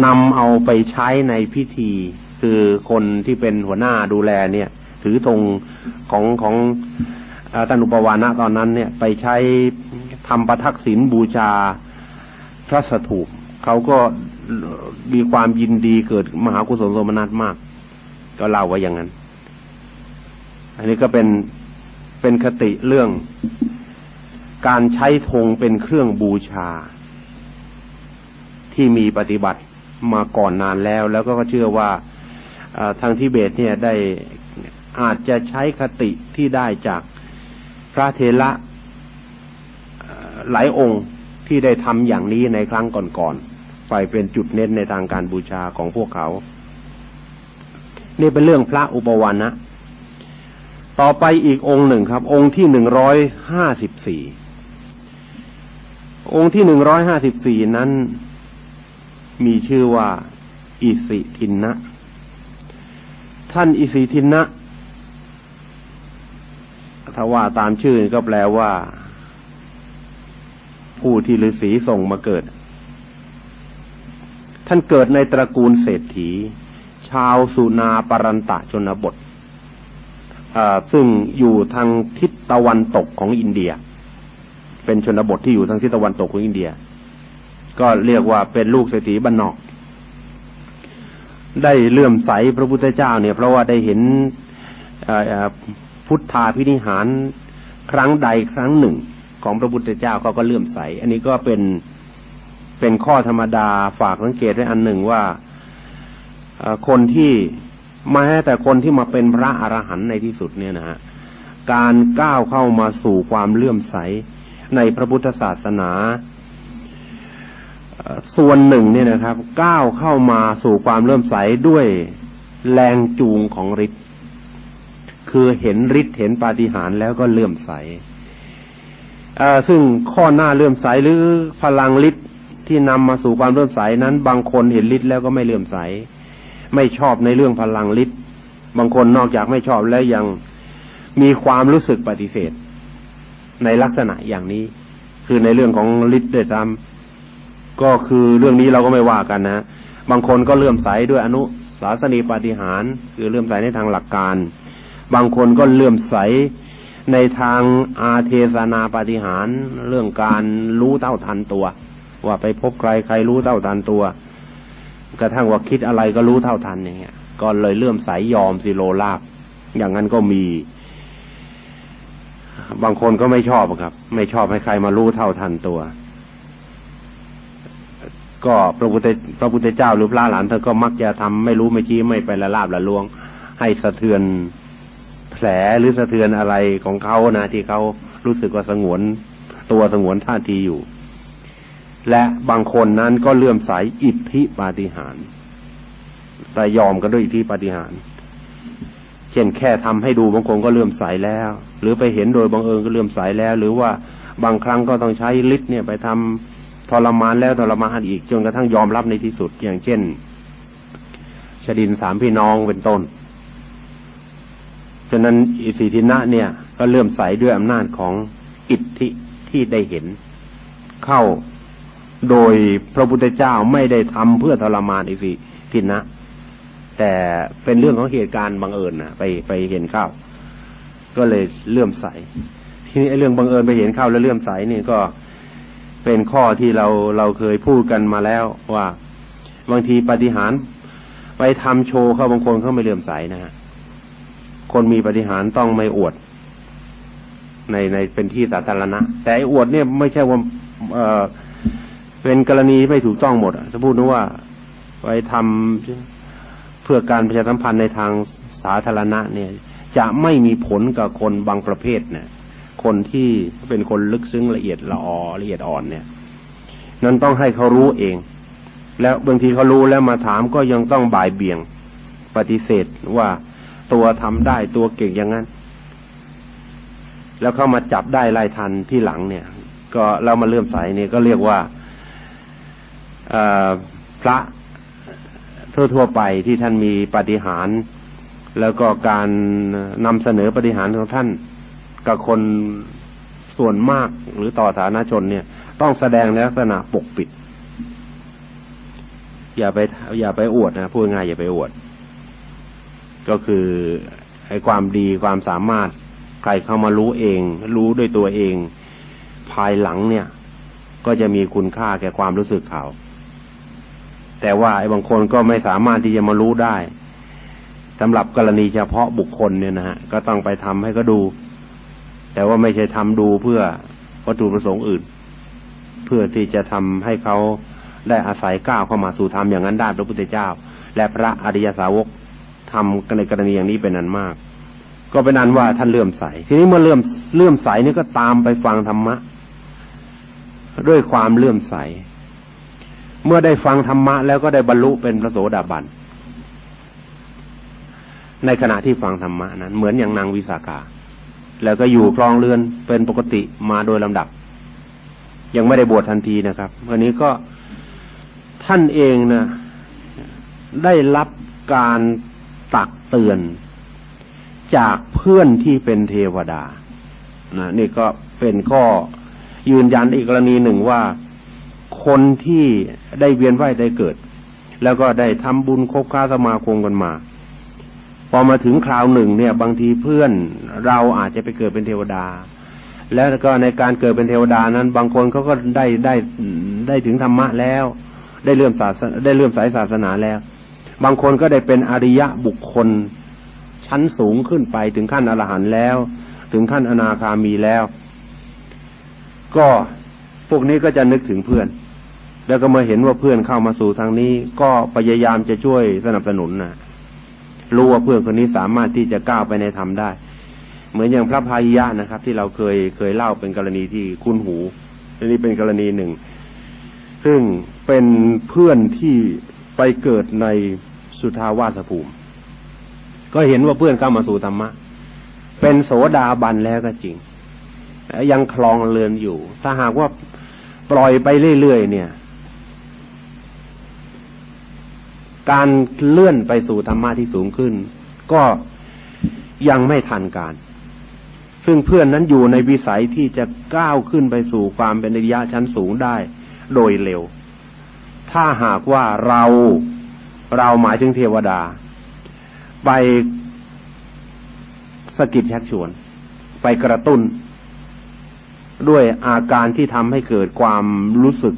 นำเอาไปใช้ในพิธี คือคนที่เป็นหัวหน้าดูแลเนี่ย ถือธงของของท่านอุปวานะตอนนั้นเนี่ย ไปใช้ ทำประทักษิณบูชาพระสถูปเขาก็มีความยินดีเกิดมหากุศลสมนัตมาก ก็เล่าไว้อย่างนั้น อันนี้ก็เป็นเป็นคติเรื่อง การใช้ธงเป็นเครื่องบูชา ที่มีปฏิบัติมาก่อนนานแล้ว แล้วก็เชื่อว่าทางทิเบตเนี่ยได้อาจจะใช้คติที่ได้จากพระเทระ หลายองค์ที่ได้ทำอย่างนี้ในครั้งก่อนๆไปเป็นจุดเน้นในทางการบูชาของพวกเขา นี่เป็นเรื่องพระอุปวานะ ต่อไปอีกองค์หนึ่งครับ องค์ที่หนึ่งร้อยห้าสิบสี่องค์ที่หนึ่งร้อยห้าสิบสี่นั้นมีชื่อว่า อิสิทินนะ ท่านอิสิทินนะถ้าว่าตามชื่อก็แปลว่า ผู้ที่ฤาษีส่งมาเกิด ท่านเกิดในตระกูลเศรษฐี ชาวสุนาปรันตะชนบทซึ่งอยู่ทางทิศตะวันตกของอินเดีย เป็นชนบทที่อยู่ทางทิศตะวันตกของอินเดีย ก็เรียกว่าเป็นลูกเศรษฐีบ้านนอก ได้เลื่อมใสพระพุทธเจ้าเนี่ย เพราะว่าได้เห็นพุทธาพินิหารครั้งใดครั้งหนึ่ง ของพระพุทธเจ้าเขาก็เลื่อมใส อันนี้ก็เป็นเป็นข้อธรรมดาฝากสังเกตไว้อันหนึ่งว่าคนที่แม้แต่คนที่มาเป็นพระอรหันต์ในที่สุดเนี่ยนะฮะการก้าวเข้ามาสู่ความเลื่อมใสในพระพุทธศาสนาส่วนหนึ่งเนี่ยนะครับ ก้าวเข้ามาสู่ความเลื่อมใสด้วยแรงจูงของฤทธิ์คือเห็นฤทธิ์เห็นปาฏิหาริย์แล้วก็เลื่อมใส ซึ่งข้อหน้าเลื่อมใสหรือพลังฤทธิ์ที่นำมาสู่ความเลื่อมใสนั้น บางคนเห็นฤทธิ์แล้วก็ไม่เลื่อมใส ไม่ชอบในเรื่องพลังฤทธิ์บางคนนอกจากไม่ชอบแล้วยังมีความรู้สึกปฏิเสธ ในลักษณะอย่างนี้ คือในเรื่องของฤทธิ์ด้วยซ้ำก็คือเรื่องนี้เราก็ไม่ว่ากันนะบางคนก็เลื่อมใสด้วยอนุสาสนีปฏิหาร คือเลื่อมใสในทางหลักการ บางคนก็เลื่อมใส ในทางอาเทศนาปฏิหารเรื่องการรู้เท่าทันตัว ว่าไปพบใครใครรู้เท่าทันตัวกระทั่งว่าคิดอะไรก็รู้เท่าทันอย่างเงี้ยก็เลยเลื่อมสายยอมสิโลลาบอย่างนั้นก็มี บางคนก็ไม่ชอบครับ ไม่ชอบให้ใครมารู้เท่าทันตัว ก็พระพุทธพระพุทธเจ้าหรือพระหลานเธอก็มักจะทำไม่รู้ไม่ชี้ไม่ไปละลาบละลวง ให้สะเทือน แผลหรือสะเทือนอะไรของเขานะที่เขารู้สึกว่าสงวน ตัวสงวนท่าทีอยู่ และบางคนนั้นก็เลื่อมใสอิทธิปาฏิหารแต่ยอมกันด้วยอิทธิปาฏิหารเช่นแค่ทำให้ดูบางคนก็เลื่อมใสแล้ว หรือไปเห็นโดยบังเอิญก็เลื่อมใสแล้ว หรือว่าบางครั้งก็ต้องใช้ฤทธิ์เนี่ยไปทำทรมานแล้วทรมานอีกจนกระทั่งยอมรับในที่สุด อย่างเช่นชดินสามพี่น้องเป็นต้น ฉะนั้นอิสิทินะเนี่ย ก็เลื่อมใสด้วยอำนาจของอิทธิที่ได้เห็น เข้าโดยพระพุทธเจ้าไม่ได้ทำเพื่อทรมานอิสิทินะ แต่เป็นเรื่องของเหตุการณ์บังเอิญนะไปไปเห็นเข้า ก็เลยเลื่อมใส ทีนี้เรื่องบังเอิญไปเห็นเข้าแล้วเลื่อมใสนี่ก็เป็นข้อที่เราเราเคยพูดกันมาแล้วว่าบางทีปฏิหารไปทำโชว์เข้าบางคนเขาไม่เลื่อมใสนะฮะ คนมีปฏิหารต้องไม่อวด ในในเป็นที่สาธารณะ แต่อวดเนี่ยไม่ใช่ว่าเออเป็นกรณีไม่ถูกต้องหมดจะพูดนะว่าไปทำเพื่อการประชาสัมพันธ์ในทางสาธารณะ เนี่ย จะไม่มีผลกับคนบางประเภทเนี่ย คนที่เป็นคนลึกซึ้งละเอียดละออละเอียดอ่อนเนี่ย นั้นต้องให้เขารู้เอง แล้วบางทีเขารู้แล้วมาถามก็ยังต้องบ่ายเบี่ยงปฏิเสธว่า ตัวทำได้ตัวเก่งอย่างนั้น แล้วเข้ามาจับได้ไล่ทันที่หลังเนี่ย ก็เรามาเลื่อมใสเนี่ยก็เรียกว่าพระทั่วๆไปที่ท่านมีปฏิหารแล้วก็การนำเสนอปฏิหารของท่านกับคนส่วนมากหรือต่อสาธารณชนเนี่ย ต้องแสดงในลักษณะปกปิด อย่าไป อย่าไปอวดนะพูดง่ายอย่าไปอวด ก็คือให้ความดีความสามารถใครเข้ามารู้เอง รู้ด้วยตัวเอง ภายหลังเนี่ย ก็จะมีคุณค่าแก่ความรู้สึกเขาแต่ว่าไอ้บางคนก็ไม่สามารถที่จะมารู้ได้สำหรับกรณีเฉพาะบุคคลเนี่ยนะฮะก็ต้องไปทำให้ก็ดู แต่ว่าไม่ใช่ทำดูเพื่อวัตถุประสงค์อื่น เพื่อที่จะทำให้เขาได้อาศัยก้าวเข้ามาสู่ธรรมอย่างนั้นได้พระพุทธเจ้า และพระอริยสาวก ทำในกรณีอย่างนี้เป็นอันมาก ก็เป็นอันว่าท่านเลื่อมใส ทีนี้เมื่อเลื่อมเลื่อมใสนี่ก็ตามไปฟังธรรมะ ด้วยความเลื่อมใส เมื่อได้ฟังธรรมะ แล้วก็ได้บรรลุเป็นพระโสดาบันในขณะที่ฟังธรรมะนั้น เหมือนอย่างนางวิสาขาแล้วก็อยู่ครองเรือนเป็นปกติมาโดยลำดับ ยังไม่ได้บวชทันทีนะครับวันนี้ก็ท่านเองนะได้รับการ ตักเตือน จากเพื่อนที่เป็นเทวดานะนี่ก็เป็นข้อยืนยันอีกกรณีหนึ่งว่า คนที่ได้เวียนว่ายได้เกิด แล้วก็ได้ทำบุญคบค้าสมาคมกันมา พอมาถึงคราวหนึ่งเนี่ย บางทีเพื่อนเราอาจจะไปเกิดเป็นเทวดา แล้วก็ในการเกิดเป็นเทวดานั้น บางคนเขาก็ได้ได้ได้ถึงธรรมะแล้ว ได้เลื่อมศาสได้เลื่อมสายศาสนาแล้ว บางคนก็ได้เป็นอริยะบุคคล ชั้นสูงขึ้นไปถึงขั้นอรหันต์แล้ว ถึงขั้นอนาคามีแล้ว ก็พวกนี้ก็จะนึกถึงเพื่อน แล้วก็มื่อเห็นว่าเพื่อนเข้ามาสู่ทางนี้ ก็พยายามจะช่วยสนับสนุนนะรู้ว่าเพื่อนคนนี้สามารถที่จะก้าวไปในธรรมได้ เหมือนอย่างพระพายะนะครับ ที่เราเคยเคยเล่าเป็นกรณีที่คุ้นหูอันนี้เป็นกรณีหนึ่ง ซึ่งเป็นเพื่อนที่ไปเกิดใน สุทาวาสภูมิ ก็เห็นว่าเพื่อนเข้ามาสู่ธรรมะ เป็นโสดาบันแล้วก็จริง ยังคลองเรือนอยู่ ถ้าหากว่าปล่อยไปเรื่อยๆเนี่ย การเลื่อนไปสู่ธรรมะที่สูงขึ้น ก็ยังไม่ทันการ ซึ่งเพื่อนนั้นอยู่ในวิสัยที่จะก้าวขึ้นไปสู่ความเป็นระยะชั้นสูงได้โดยเร็ว ถ้าหากว่าเรา เราหมายถึงเทวดา ไปสกิดชักชวน ไปกระตุ้น ด้วยอาการที่ทำให้เกิดความรู้สึก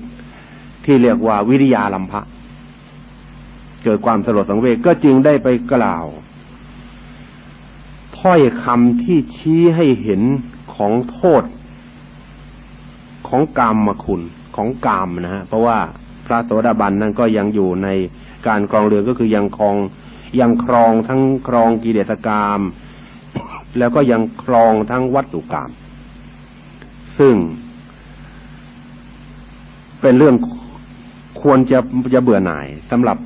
ที่เรียกว่าวิริยาลัมภะเกิดความสลดสังเวชก็จึงได้ไปกล่าว ถ้อยคำที่ชี้ให้เห็นของโทษ ของกรรมมาคุณของกรรมนะฮะเพราะว่าพระโสดาบันนั้นก็ยังอยู่ใน การครองเรือนก็คือยังครองยังครองทั้งครองกิเลสกรรมแล้วก็ยังครองทั้งวัตถุกรรมซึ่ง เป็นเรื่องควรจะจะเบื่อหน่ายสำหรับ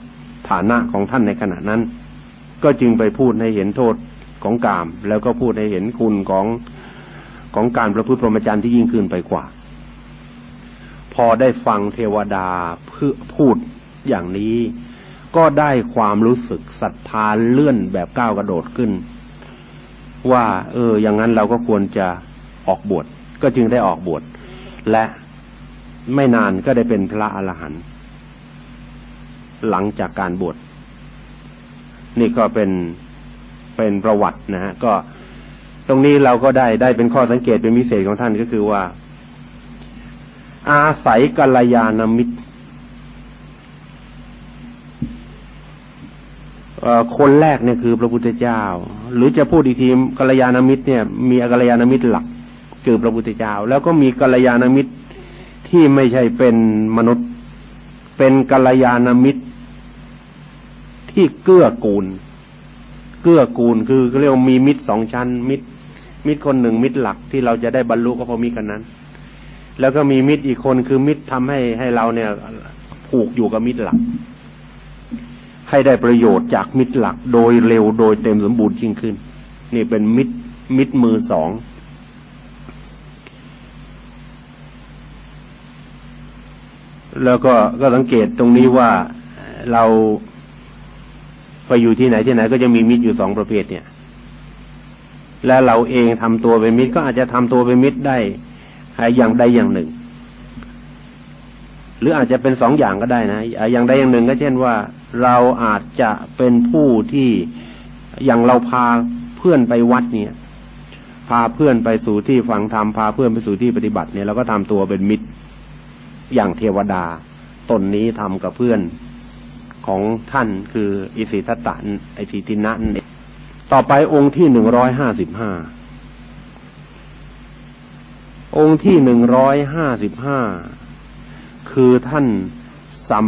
ฐานะของท่านในขณะนั้น ก็จึงไปพูดให้เห็นโทษของกาม แล้วก็พูดให้เห็นคุณของของการประพฤติพรหมจรรย์ที่ยิ่งขึ้นไปกว่า พอได้ฟังเทวดาพพูดอย่างนี้ ก็ได้ความรู้สึกศรัทธาเลื่อนแบบก้าวกระโดดขึ้น ว่า เออ อย่างนั้นเราก็ควรจะออกบวชก็จึงได้ออกบวชและไม่นานก็ได้เป็นพระอรหันต์หลังจากการบวชนี่ก็เป็นเป็นประวัตินะฮะก็ตรงนี้เราก็ได้ได้เป็นข้อสังเกตเป็นพิเศษของท่านก็คือว่า อาศัยกัลยาณมิตร คนแรกเนี่ยคือพระพุทธเจ้า หรือจะพูดอีกทีกัลยาณมิตรเนี่ย มีกัลยาณมิตรหลัก คือพระพุทธเจ้า แล้วก็มีกัลยาณมิตรที่ไม่ใช่เป็นมนุษย์ เป็นกัลยาณมิตร ที่เกื้อกูล เกื้อกูลคือเรียกมีมิตรสองชั้น มิตร มิตรคนหนึ่งมิตรหลักที่เราจะได้บรรลุก็เพราะมิตรกันนั้น แล้วก็มีมิตรอีกคนคือมิตรทำให้ให้เราเนี่ยผูกอยู่กับมิตรหลัก ให้ได้ประโยชน์จากมิตรหลักโดยเร็วโดยเต็มสมบูรณ์ยิ่งขึ้น นี่เป็นมิตรมิตรมือสองแล้วก็ก็สังเกตตรงนี้ว่าเราไปอยู่ที่ไหนที่ไหน ก็จะมีมิตรอยู่สองประเภทเนี่ย และเราเองทำตัวเป็นมิตรก็อาจจะทำตัวเป็นมิตรได้อย่างใดอย่างหนึ่ง หรืออาจจะเป็นสองอย่างก็ได้นะ อย่างใดอย่างหนึ่งก็เช่นว่า เราอาจจะเป็นผู้ที่อย่างเราพาเพื่อนไปวัดเนี่ย พาเพื่อนไปสู่ที่ฟังธรรมพาเพื่อนไปสู่ที่ปฏิบัติเนี่ยเราก็ทำตัวเป็นมิตรอย่างเทวดาตนนี้ทำกับเพื่อนของท่านคืออิสิทตันไอสิตินะนต่อไปองค์ที่หนึ่งร้อยห้าสิบห้าองค์ที่หนึ่งร้อยห้าสิบห้า คือท่านสัม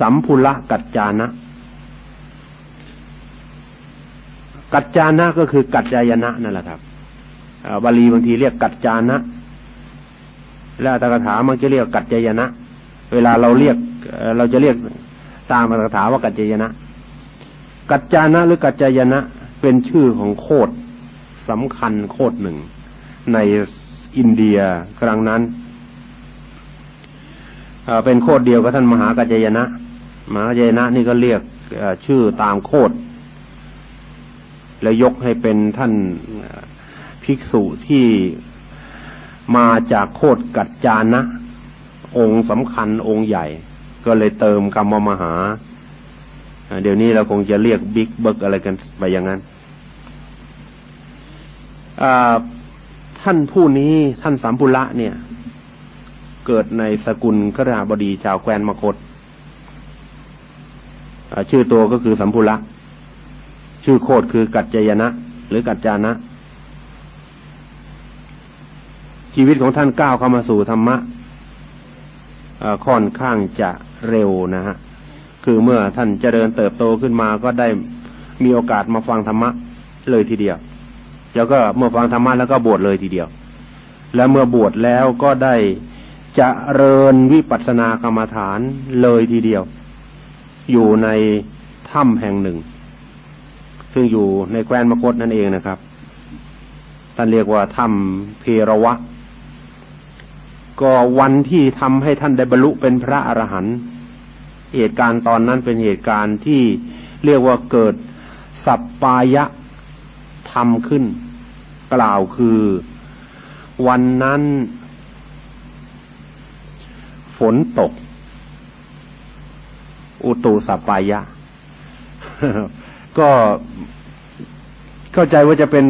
สัมพุละกัจจานะ กัจจานะก็คือกัจจายนะนั่นแหละครับบาลีบางทีเรียกกัจจานะ และอัตถกถามันจะเรียกกัจจยนะ เวลาเราเรียกเราจะเรียกตามอัตถกถาว่ากัจจยนะ กัจจานะหรือกัจจยนะ เป็นชื่อของโคดสำคัญโคดหนึ่งในอินเดียครั้งนั้น เป็นโคดเดียวกับท่านมหากัจยนะมหากัจยนะนี่ก็เรียกชื่อตามโคดแล้วยกให้เป็นท่านภิกษุที่มาจากโคดกัจจานะ องค์สำคัญองค์ใหญ่ ก็เลยเติมคำว่ามหา เดี๋ยวนี้เราคงจะเรียกบิ๊กเบิกอะไรกันไปอย่างนั้นท่านผู้นี้ท่านสามปุระเนี่ย เกิดในสกุลขราบดีชาวแคว้นมคต ชื่อตัวก็คือสัมภุระ ชื่อโคดคือกัจจยนะ หรือกัจจานะ ชีวิตของท่านก้าวเข้ามาสู่ธรรมะค่อนข้างจะเร็วนะฮะ คือเมื่อท่านเจริญเติบโตขึ้นมาก็ได้มีโอกาสมาฟังธรรมะเลยทีเดียว แล้วก็เมื่อฟังธรรมะแล้วก็บวชเลยทีเดียว และเมื่อบวชแล้วก็ได้ จะเริญวิปัสสนากรรมฐานเลยทีเดียว อยู่ในถ้ำแห่งหนึ่ง ซึ่งอยู่ในแคว้นมคตนั่นเองนะครับ ท่านเรียกว่าถ้ำเพรวะ ก็วันที่ทำให้ท่านได้บรรลุเป็นพระอรหันต์เหตุการณ์ตอนนั้นเป็นเหตุการณ์ที่เรียกว่าเกิดสัปปายะทำขึ้น กล่าวคือ วันนั้น นตก อุตุสัปปายะ ก็เข้าใจว่าจะเป็น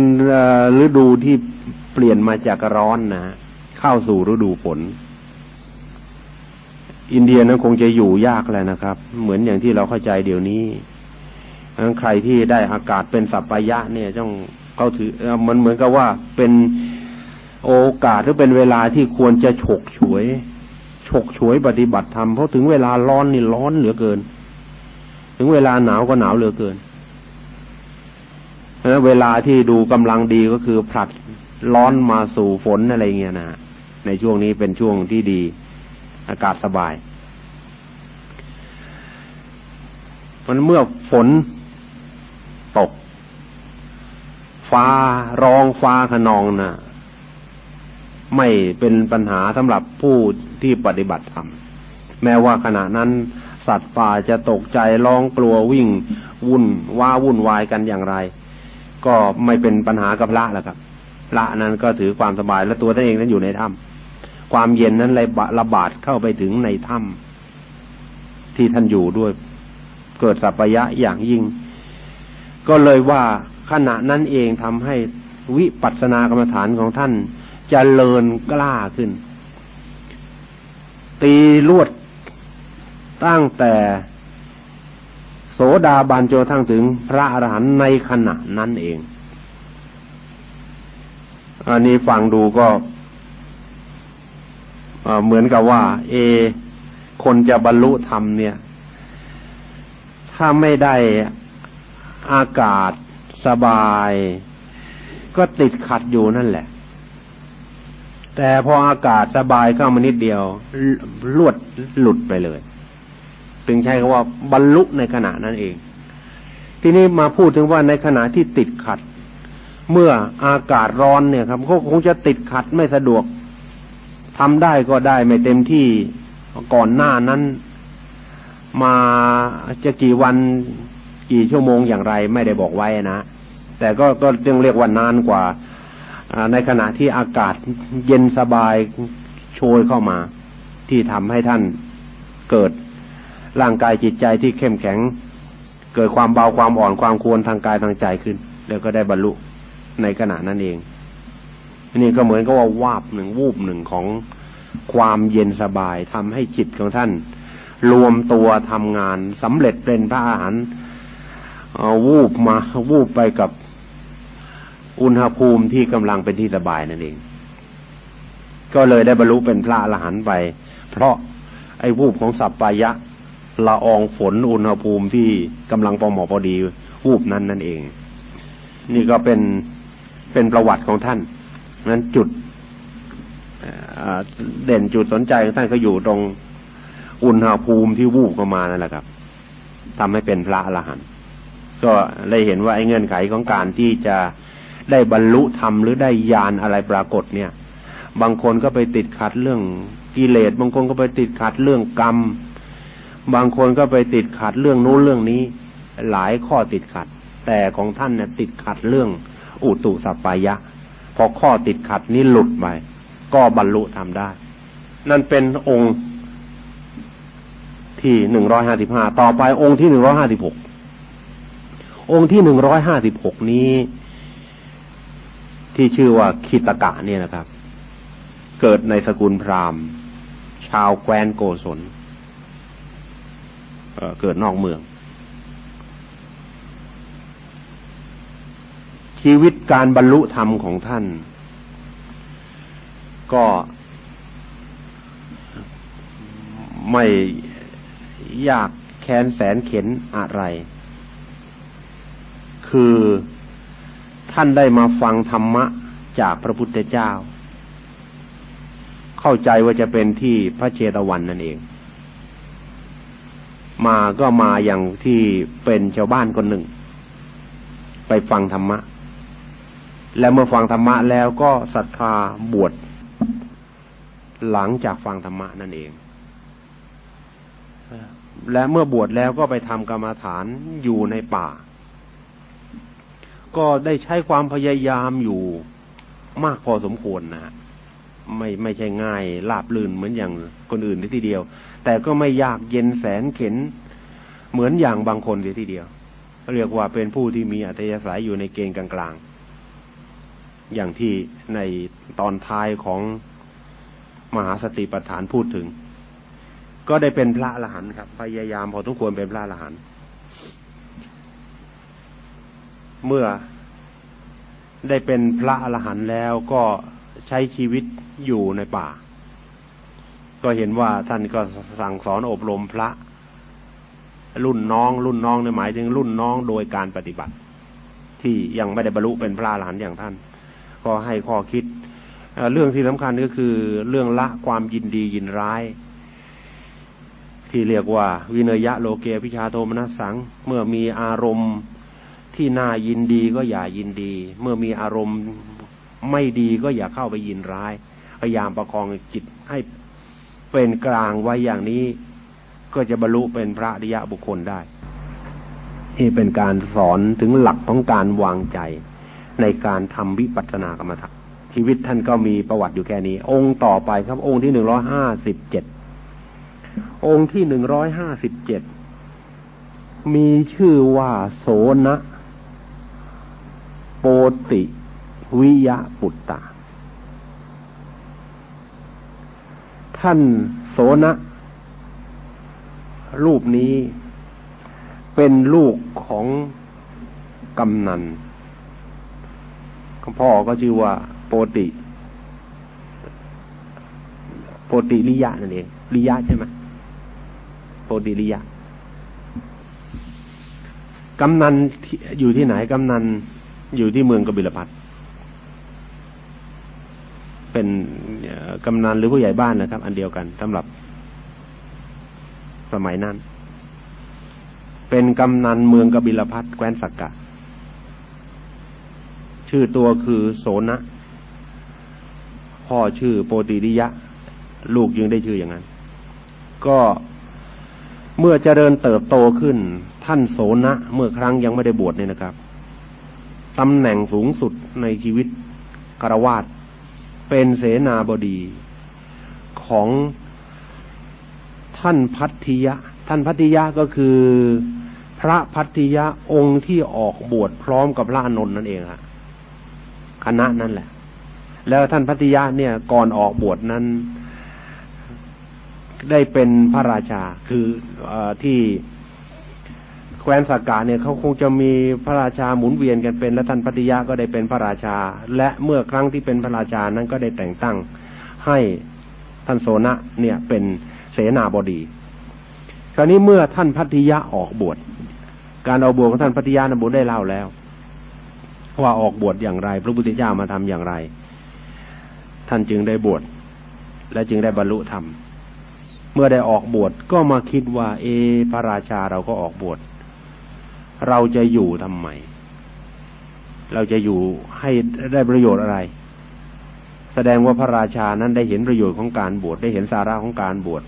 ฤดูที่เปลี่ยนมาจากร้อนนะเข้าสู่ฤดูฝนอินเดียนั้นคงจะอยู่ยากแหละนะครับ เหมือนอย่างที่เราเข้าใจเดี๋ยวนี้ใครที่ได้อากาศเป็นสัปปายะเนี่ยต้องเข้าถือมันเหมือนกับว่าเป็นโอกาสหรือเป็นเวลาที่ควรจะฉกฉวย กฉวยปฏิบัติธรรมเพราะถึงเวลาร้อนนี่ร้อนเหลือเกิน ถึงเวลาหนาวก็หนาวเหลือเกินเวลาที่ดูกำลังดีก็คือผลัดร้อนมาสู่ฝนอะไรเงี้ยนะในช่วงนี้เป็นช่วงที่ดี อากาศสบายมันเมื่อฝนตก ฟ้าร้องฟ้าขนองนะ่ะ ไม่เป็นปัญหาสำหรับผู้ที่ปฏิบัติธรรม แม้ว่าขณะนั้นสัตว์ป่าจะตกใจร้องกลัววิ่งวุ่นว่าวุ่นวายกันอย่างไร ก็ไม่เป็นปัญหากับพระแล้วครับพระนั้นก็ถือความสบายและตัวท่านเองนั้นอยู่ในถ้ำความเย็นนั้นเลยระบาดเข้าไปถึงในถ้ำที่ท่านอยู่ด้วย เกิดสัพยะอย่างยิ่ง ก็เลยว่าขณะนั้นเองทำให้วิปัสสนากรรมฐานของท่าน เจริญกล้าขึ้น ตีลวดตั้งแต่โสดาบันโจทั้งถึงพระอรหันต์ในขณะนั้นเอง อันนี้ฟังดูก็เหมือนกับว่า เอ คนจะบรรลุธรรมเนี่ย ถ้าไม่ได้อากาศสบาย ก็ติดขัดอยู่นั่นแหละ แต่พออากาศสบายเข้ามานิดเดียวลวดหลุดไปเลยถึงใช้คำว่าบรรลุในขณะนั้นเอง ทีนี้มาพูดถึงว่าในขณะที่ติดขัด เมื่ออากาศร้อนเนี่ยครับก็คงจะติดขัดไม่สะดวกทำได้ก็ได้ไม่เต็มที่ก่อนหน้านั้น มาจะกี่วันกี่ชั่วโมงอย่างไร ไม่ได้บอกไว้นะ แต่ก็ก็จึงเรียกว่านานกว่า ในขณะที่อากาศเย็นสบายโชยเข้ามา ที่ทำให้ท่านเกิดร่างกายจิตใจที่เข้มแข็ง เกิดความเบาความอ่อนความควรทางกายทางใจขึ้น แล้วก็ได้บรรลุในขณะนั้นเองนี่ก็เหมือนกับว่าวาบหนึ่งวูบหนึ่งของความเย็นสบายทำให้จิตของท่าน รวมตัวทำงานสำเร็จเป็นพระอาหารวูบมาวูบไปกับ อุณหภูมิที่กำลังเป็นที่สบายนั่นเอง ก็เลยได้บรรลุเป็นพระอรหันต์ไป เพราะไอ้วูบของสัพปายะละอองฝนอุณหภูมิที่กำลังพอเหมาะพอดีวูบนั้นนั่นเอง นี่ก็เป็นเป็นประวัติของท่านนั้นจุดเด่นจุดสนใจของท่านก็อยู่ตรงอุณหภูมิที่วูบเข้ามานั่นแหละครับทำให้เป็นพระอรหันต์ก็ได้เห็นว่าไอ้เงื่อนไขของการที่จะ ได้บรรลุธรรมหรือได้ญาณอะไรปรากฏเนี่ย บางคนก็ไปติดขัดเรื่องกิเลสบางคนก็ไปติดขัดเรื่องกรรม บางคนก็ไปติดขัดเรื่องนู้นเรื่องนี้ หลายข้อติดขัด แต่ของท่านเนี่ยติดขัดเรื่องอุตุสัพพายะพอข้อติดขัดนี้หลุดไปก็บรรลุทำได้ นั่นเป็นองค์ที่หนึ่งร้อยห้าสิบห้าต่อไปองค์ที่หนึ่งร้อยห้าสิบหกองค์ที่หนึ่งร้อยห้าสิบหกนี้ ที่ชื่อว่าคิตกะเนี่ยนะครับ เกิดในสกุลพราหมณ์ ชาวแคว้นโกศลเกิดนอกเมือง ชีวิตการบรรลุธรรมของท่าน ก็ไม่ยากแค้นแสนเข็นอะไร คือ ท่านได้มาฟังธรรมะจากพระพุทธเจ้า เข้าใจว่าจะเป็นที่พระเชตวันนั่นเอง มาก็มาอย่างที่เป็นชาวบ้านคนหนึ่ง ไปฟังธรรมะ และเมื่อฟังธรรมะแล้วก็ศรัทธาบวชหลังจากฟังธรรมะนั่นเองและเมื่อบวชแล้วก็ไปทำกรรมฐานอยู่ในป่า ก็ได้ใช้ความพยายามอยู่มากพอสมควรนะไม่ไม่ใช่ง่ายลาบลื่นเหมือนอย่างคนอื่นทีเดียว แต่ก็ไม่ยากเย็นแสนเข็นเหมือนอย่างบางคนเสียทีเดียว เรียกว่าเป็นผู้ที่มีอัตยาศัยอยู่ในเกณฑ์กลางๆ อย่างที่ในตอนท้ายของมหาสติปัฏฐานพูดถึง ก็ได้เป็นพระอรหันต์ครับ พยายามพอทุกควรเป็นพระอรหันต์ เมื่อได้เป็นพระอรหันต์แล้วก็ใช้ชีวิตอยู่ในป่า ก็เห็นว่าท่านก็สั่งสอนอบรมพระ รุ่นน้อง รุ่นน้องในหมายถึงรุ่นน้องโดยการปฏิบัติ ที่ยังไม่ได้บรรลุเป็นพระอรหันต์อย่างท่าน ก็ให้ข้อคิดเรื่องที่สำคัญก็คือเรื่องละความยินดียินร้าย ที่เรียกว่า วินยะโลเกพิชาโทมนัสสัง เมื่อมีอารมณ์ ที่น่ายินดีก็อย่ายินดี เมื่อมีอารมณ์ไม่ดีก็อย่าเข้าไปยินร้าย พยายามประคองจิตให้เป็นกลางไว้อย่างนี้ ก็จะบรรลุเป็นพระอริยะบุคคลได้นี่เป็นการสอนถึงหลักของการวางใจ ในการทำวิปัสสนากรรมฐานชีวิตท่านก็มีประวัติอยู่แค่นี้ องค์ต่อไปครับ องค์ที่หนึ่งร้อยห้าสิบเจ็ดองค์ที่หนึ่งร้อยห้าสิบเจ็ดมีชื่อว่าโสนะ โปติวิยะปุตตา ท่านโสนะ รูปนี้เป็นลูกของกำนันพ่อก็ชื่อว่าโปติ โปติลิยะนั่นเองลิยะใช่ไหมโปติลิยะกำนันอยู่ที่ไหนกำนัน อยู่ที่เมืองกบิลพัทเป็นกำนันหรือผู้ใหญ่บ้านนะครับ อันเดียวกันสำหรับสมัยนั้น เป็นกำนันเมืองกบิลพัทแคว้นสักกะ ชื่อตัวคือโสนะพ่อชื่อโปติริยะ ลูกยังได้ชื่ออย่างนั้น ก็เมื่อเจริญเติบโตขึ้น ท่านโสนะ เมื่อครั้งยังไม่ได้บวชเนี่ยนะครับ ตำแหน่งสูงสุดในชีวิตคารวาสเป็นเสนาบดีของท่านพัทธิยะ ท่านพัทธิยะก็คือพระพัทธิยะองค์ที่ออกบวชพร้อมกับพระอนุนนั่นเองครับคณะนั่นแหละ แล้วท่านพัทธิยะเนี่ยก่อนออกบวชนั้น ได้เป็นพระราชาคืออที่ แคว้นสักกาเนี่ยเขาคงจะมีพระราชาหมุนเวียนกันเป็นและท่านพัทยาก็ได้เป็นพระราชา และเมื่อครั้งที่เป็นพระราชานั้นก็ได้แต่งตั้งให้ท่านโสนะเนี่ยเป็นเสนาบดี คราวนี้เมื่อท่านพัทยาออกบวชการออกบวชของท่านพัทยานบุได้เล่าแล้วว่าออกบวชอย่างไร พระพุทธเจ้ามาทำอย่างไร ท่านจึงได้บวชและจึงได้บรรลุธรรมเมื่อได้ออกบวชก็มาคิดว่า เอพระราชาเราก็ออกบวช เราจะอยู่ทำไม เราจะอยู่ให้ได้ประโยชน์อะไร แสดงว่าพระราชานั้นได้เห็นประโยชน์ของการบวชได้เห็นสาระของการบวช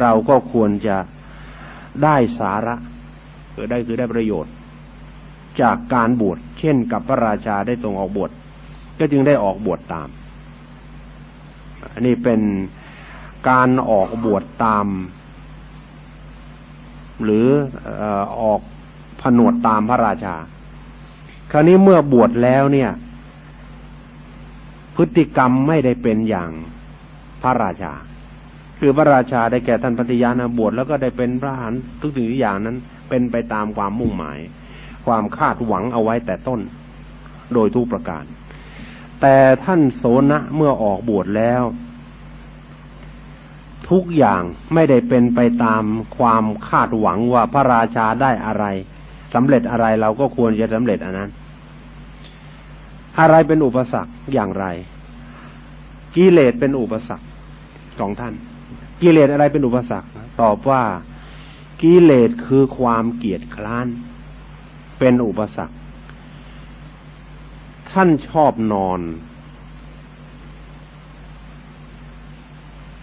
เราก็ควรจะได้สาระหรือได้คือได้ประโยชน์ จากการบวชเช่นกับพระราชาได้ทรงออกบวชก็จึงได้ออกบวชตาม อันนี้เป็นการออกบวชตาม หรือออก ผนวดตามพระราชา คราวนี้เมื่อบวชแล้วเนี่ย พฤติกรรมไม่ได้เป็นอย่างพระราชา คือพระราชาได้แก่ท่านปฏิญาณบวชแล้วก็ได้เป็นพระหันทุกสิ่งทุกอย่างนั้น เป็นไปตามความมุ่งหมาย ความคาดหวังเอาไว้แต่ต้น โดยทุกประการ แต่ท่านโสนะเมื่อออกบวชแล้วทุกอย่างไม่ได้เป็นไปตามความคาดหวังว่าพระราชาได้อะไร สำเร็จอะไรเราก็ควรจะสำเร็จอันนั้น อะไรเป็นอุปสรรคอย่างไร กิเลสเป็นอุปสรรคของท่าน กิเลสอะไรเป็นอุปสรรค ตอบว่ากิเลสคือความเกียดคร้าน เป็นอุปสรรค ท่านชอบนอน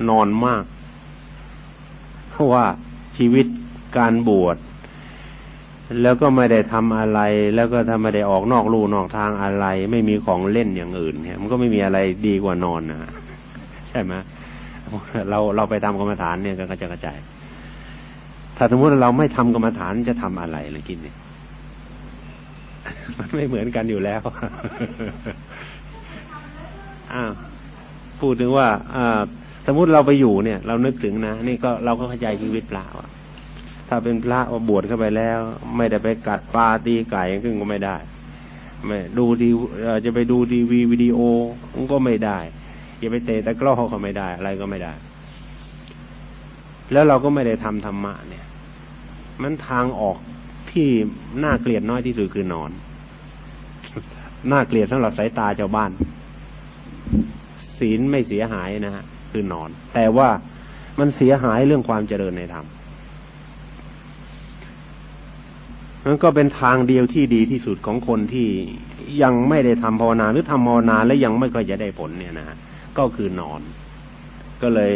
นอนมาก เพราะว่าชีวิตการบวช แล้วก็ไม่ได้ทำอะไร แล้วก็ทำไม่ได้ออกนอกลู่นอกทางอะไร ไม่มีของเล่นอย่างอื่นเนี่ยมันก็ไม่มีอะไรดีกว่านอนนะใช่ไหมเราเราไปทำกรรมฐานเนี่ยก็จะกระจายถ้าสมมติเราไม่ทำกรรมฐานจะทำอะไรเลยกินเนี่ยมันไม่เหมือนกันอยู่แล้วอ้าวพูดถึงว่าอ่าสมมติเราไปอยู่เนี่ย เรานึกถึงนะนี่ก็เราก็ข้าใจชีวิตเปล่าอะ ถ้าเป็นพระว่าบวชเข้าไปแล้ว ไม่ได้ไปกัดปลาตีไก่ขึ้นก็ไม่ได้ ไม่ดูทีจะไปดูทีวีวิดีโอก็ไม่ได้จะไปเตะตะกร้อก็ไม่ได้ อะไรก็ไม่ได้ แล้วเราก็ไม่ได้ทำธรรมะเนี่ย มันทางออกที่น่าเกลียดน้อยที่สุดคือนอน น่าเกลียดสำหรับสายตาชาวบ้าน ศีลไม่เสียหายนะฮะคือนอน แต่ว่ามันเสียหายเรื่องความเจริญในธรรม นั่นก็เป็นทางเดียวที่ดีที่สุดของคนที่ยังไม่ได้ทำภาวนาหรือทำภาวนาและยังไม่ค่อยจะได้ผลเนี่ยนะก็คือนอน ก็เลย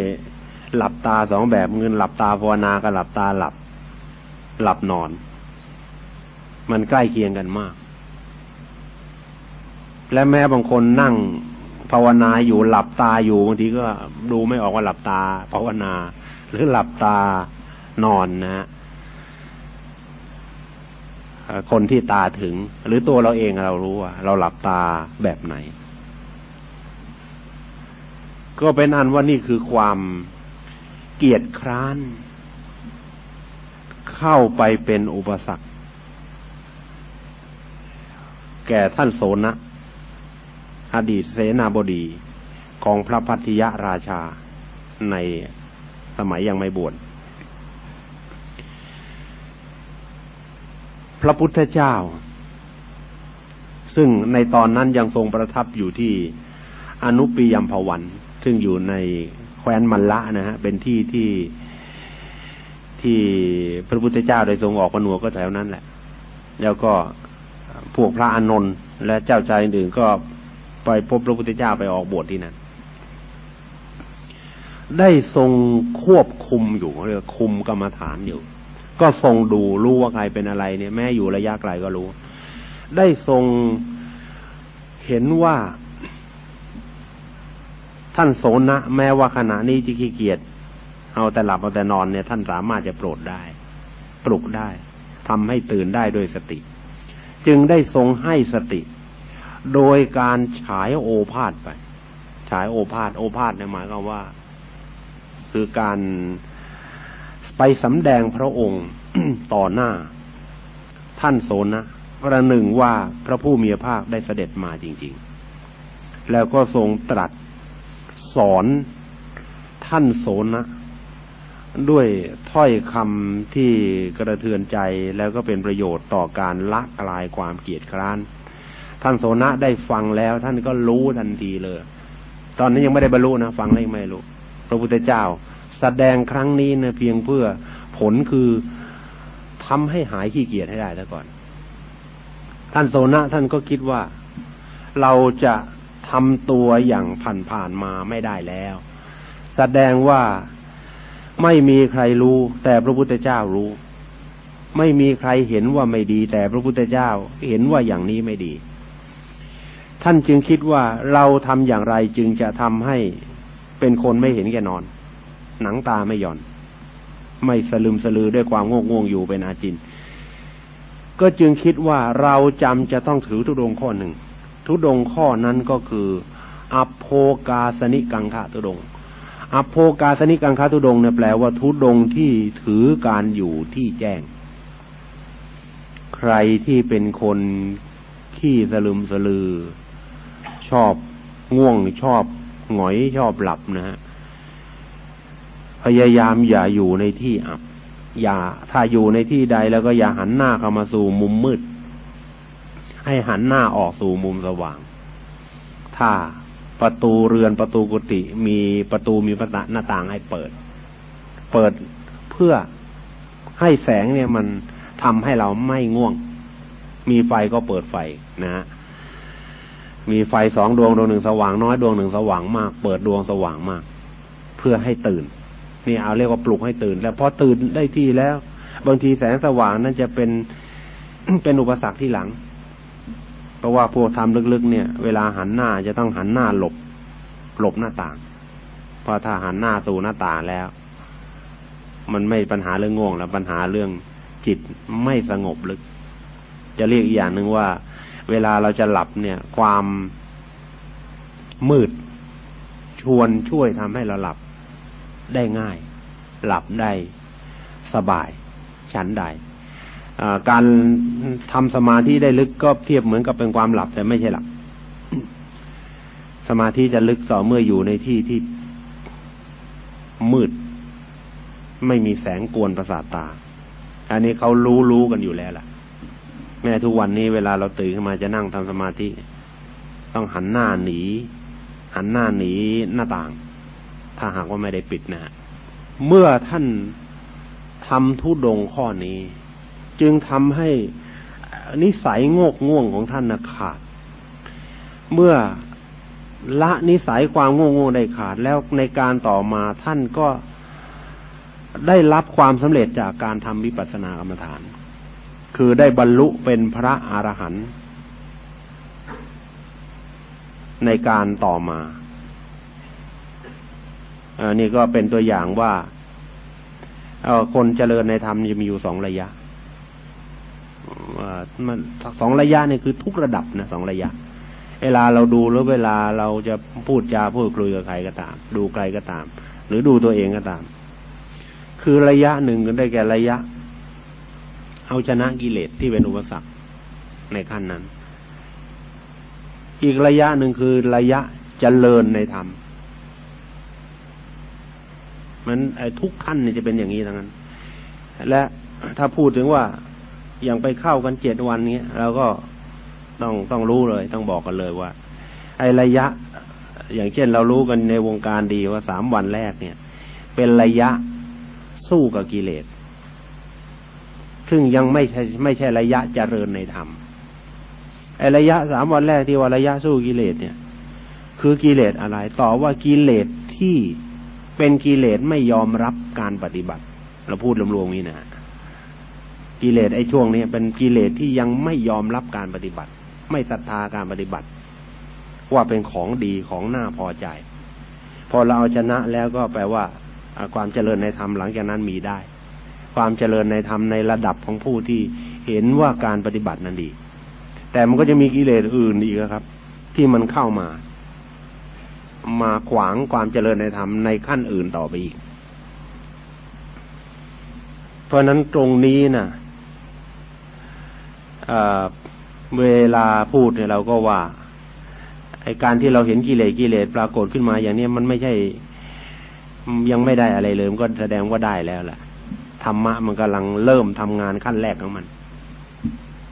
หลับตาสองแบบเงินหลับตาภาวนากับหลับตาหลับ หลับนอน มันใกล้เคียงกันมาก และแม้บางคนนั่งภาวนาอยู่หลับตาอยู่บางทีก็ดูไม่ออกว่าหลับตาภาวนา หรือหลับตานอนนะฮะ คนที่ตาถึง หรือตัวเราเองเรารู้ว่า เราหลับตาแบบไหน ก็เป็นอันว่านี่คือความเกียจคร้าน เข้าไปเป็นอุปสรรค แก่ท่านโสนะอดีตเสนาบดีของพระพัทยราชาในสมัยยังไม่บวช พระพุทธเจ้า ซึ่งในตอนนั้นยังทรงประทับอยู่ที่อนุปียมพวัน ซึ่งอยู่ในแคว้นมัลละนะฮะ เป็นที่ที่ที่พระพุทธเจ้าได้ทรงออกพนวก็แถวนั้นแหละ แล้วก็พวกพระอานนท์และเจ้าชายอื่นก็ไปพบพระพุทธเจ้าไปออกบวชที่นั่น ได้ทรงควบคุมอยู่เรียกคุมกรรมฐานอยู่ ก็ทรงดูรู้ว่าใครเป็นอะไร เนี่ยแม้อยู่ระยะไกลก็รู้ ได้ทรงเห็นว่าท่านโสนะ แม้ว่าขณะนี้จะขี้เกียจเอาแต่หลับเอาแต่นอนเนี่ย ท่านสามารถจะโปรดได้ ปลุกได้ทำให้ตื่นได้ด้วยสติ จึงได้ทรงให้สติ โดยการฉายโอภาษไป ฉายโอภาษโอภาษเนี่ยหมายความว่า คือการ ไปสำแดงพระองค์ต่อหน้า ท่านโสนะประหนึ่งว่าพระผู้มีพระภาคได้เสด็จมาจริง ๆ แล้วก็ทรงตรัสสอนท่านโสนะด้วยถ้อยคำที่กระเทือนใจแล้วก็เป็นประโยชน์ต่อการละกลายความเกียดคร้าน ท่านโสนะได้ฟังแล้ว ท่านก็รู้ทันทีเลย ตอนนี้ยังไม่ได้บรรลุนะ ฟังแล้วยังไม่รู้ พระพุทธเจ้า แสดงครั้งนี้นะเพียงเพื่อผลคือทำให้หายขี้เกียจให้ได้แล้วก่อน ท่านโสนะท่านก็คิดว่าเราจะทำตัวอย่างผ่านๆมาไม่ได้แล้ว แสดงว่าไม่มีใครรู้ แต่พระพุทธเจ้ารู้ ไม่มีใครเห็นว่าไม่ดี แต่พระพุทธเจ้าเห็นว่าอย่างนี้ไม่ดี ท่านจึงคิดว่าเราทำอย่างไรจึงจะทำให้เป็นคนไม่เห็นแก่นอน หนังตาไม่หย่อน ไม่สลืมสลือด้วยความง่วงง่วงอยู่เป็นอาจิน ก็จึงคิดว่าเราจำจะต้องถือทุดงข้อหนึ่ง ทุดงข้อนั้นก็คืออโภกาสนิกังคะทุดงอโภกาสนิกังคะทุดงเนี่ยแปลว่าทุดงที่ถือการอยู่ที่แจ้ง ใครที่เป็นคนขี้สลืมสลือ ชอบง่วงชอบหงอยชอบหลับนะฮะ พยายามอย่าอยู่ในที่อับ อย่าถ้าอยู่ในที่ใดแล้วก็อย่าหันหน้าเข้ามาสู่มุมมืด ให้หันหน้าออกสู่มุมสว่าง ถ้าประตูเรือนประตูกุฏิมีประตูมีประตหน้าต่างให้เปิด เปิดเพื่อให้แสงเนี่ยมันทำให้เราไม่ง่วง มีไฟก็เปิดไฟนะฮะมีไฟสองดวงดวงหนึ่งสว่างน้อยดวงหนึ่งสว่างมาก เปิดดวงสว่างมาก เพื่อให้ตื่น นี่เอาเรียกว่าปลุกให้ตื่น แล้วพอตื่นได้ที่แล้ว บางทีแสงสว่างนั้นจะเป็นเป็นอุปสรรคที่หลัง เพราะว่าพวกทำลึกๆเนี่ย เวลาหันหน้าจะต้องหันหน้าหลบ หลบหน้าต่างพราะถ้าหันหน้าสู่หน้าต่างแล้ว มันไม่ปัญหาเรื่องง่วงแล้วปัญหาเรื่องจิตไม่สงบลึก จะเรียกอีกอย่างหนึ่งว่า เวลาเราจะหลับเนี่ย ความมืดชวนช่วยทำให้เราหลับ ได้ง่าย หลับได้สบายฉันได้การทำสมาธิได้ลึกก็เทียบเหมือนกับเป็นความหลับแต่ไม่ใช่หลับสมาธิจะลึกต่อเมื่ออยู่ในที่ที่มืด ไม่มีแสงกวนประสาทตา อันนี้เขารู้รู้กันอยู่แล้วล่ะ แม้ทุกวันนี้เวลาเราตื่นขึ้นมาจะนั่งทำสมาธิ ต้องหันหน้าหนี หันหน้าหนีหน้าต่าง ถ้าหากว่าไม่ได้ปิดนะ เมื่อท่านทำทุดงข้อนี้ จึงทำให้นิสัยโงกง่วงของท่านนะขาด เมื่อละนิสัยความโง่โง่ได้ขาดแล้วในการต่อมาท่านก็ได้รับความสำเร็จจากการทำวิปัสสนากรรมฐาน คือได้บรรลุเป็นพระอรหันต์ในการต่อมา อันนี้ก็เป็นตัวอย่างว่าคนเจริญในธรรมจะมีอยู่สองระยะมันสองระยะนี่คือทุกระดับนะสองระยะ เวลาเราดูหรือเวลาเราจะพูดจาพูดคุยกับใครก็ตาม ดูใครก็ตาม หรือดูตัวเองก็ตาม คือระยะหนึ่งก็ได้แก่ระยะ เอาชนะกิเลสที่เป็นอุปสรรคในขั้นนั้น อีกระยะหนึ่งคือระยะเจริญในธรรม มันไอ้ทุกขั้นเนี่ยจะเป็นอย่างนี้ทั้งนั้น และถ้าพูดถึงว่าอย่างไปเข้ากันเจ็ดวันเนี้ยเราก็ต้องต้องรู้เลย ต้องบอกกันเลยว่า ไอ้ระยะ อย่างเช่นเรารู้กันในวงการดีว่าสามวันแรกเนี่ย เป็นระยะสู้กับกิเลสซึ่งยังไม่ใช่ไม่ใช่ระยะเจริญในธรรมไอ้ระยะสามวันแรกที่ว่าระยะสู้กิเลสเนี่ย คือกิเลสอะไร ต่อว่ากิเลสที่ เป็นกิเลสไม่ยอมรับการปฏิบัติ เราพูดรวมๆนี้นะกิเลสไอ้ช่วงนี้เป็นกิเลสที่ยังไม่ยอมรับการปฏิบัติ ไม่ศรัทธาการปฏิบัติ ว่าเป็นของดีของน่าพอใจ พอเราเอาชนะแล้วก็แปลว่าความเจริญในธรรมหลังจากนั้นมีได้ ความเจริญในธรรมในระดับของผู้ที่เห็นว่าการปฏิบัตินั้นดี แต่มันก็จะมีกิเลสอื่นอีกครับ ที่มันเข้ามา มาขวางความเจริญในธรรมในขั้นอื่นต่อไปอีก เพราะนั้นตรงนี้นะ่ะเวลาพูดเนี่ยเราก็ว่าไอการที่เราเห็นกิเลสกิเลสปรากฏขึ้นมาอย่างนี้มันไม่ใช่ ยังไม่ได้อะไรเลยมันก็แสดงว่าได้แล้วแหละธรรมะมันกำลังเริ่มทำงานขั้นแรกของมัน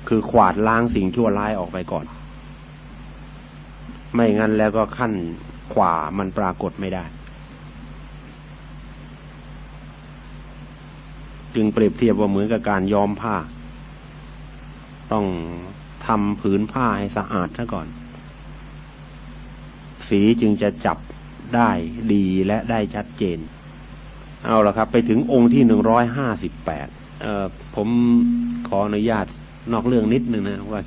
คือขวาดล้างสิ่งชั่วร้ายออกไปก่อน ไม่งั้นแล้วก็ขั้น ขวามันปรากฏไม่ได้ จึงเปรียบเทียบว่าเหมือนกับการย้อมผ้า ต้องทำผืนผ้าให้สะอาดซะก่อน สีจึงจะจับได้ดีและได้ชัดเจน เอาละครับ ไปถึงองค์ที่หนึ่งร้อยห้าสิบแปดผมขออนุญาตนอกเรื่องนิดนึงนะว่า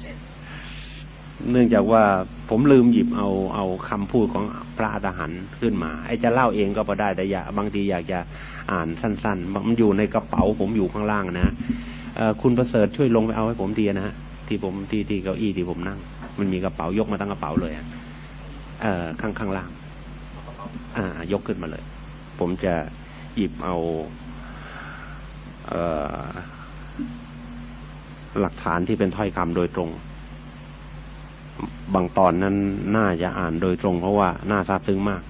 เนื่องจากว่าผมลืมหยิบเอาเอาคำพูดของพระอรหันต์ขึ้นมา ไอ้จะเล่าเองก็พอได้แต่อยาบางทีอยากจะอ่านสั้น ๆ มันอยู่ในกระเป๋าผมอยู่ข้างล่างนะเอคุณประเสริฐช่วยลงไปเอาให้ผมทีนะฮะที่ผมที่ที่เก้าอี้ที่ผมนั่ง มันมีกระเป๋ายกมาตั้งกระเป๋าเลยเออข้างข้างล่าง อ่า ยกขึ้นมาเลย ผมจะหยิบเอา เออหลักฐานที่เป็นถ้อยคำโดยตรง บางตอนนั้นน่าจะอ่านโดยตรงเพราะว่าน่าซาบซึ้งมาก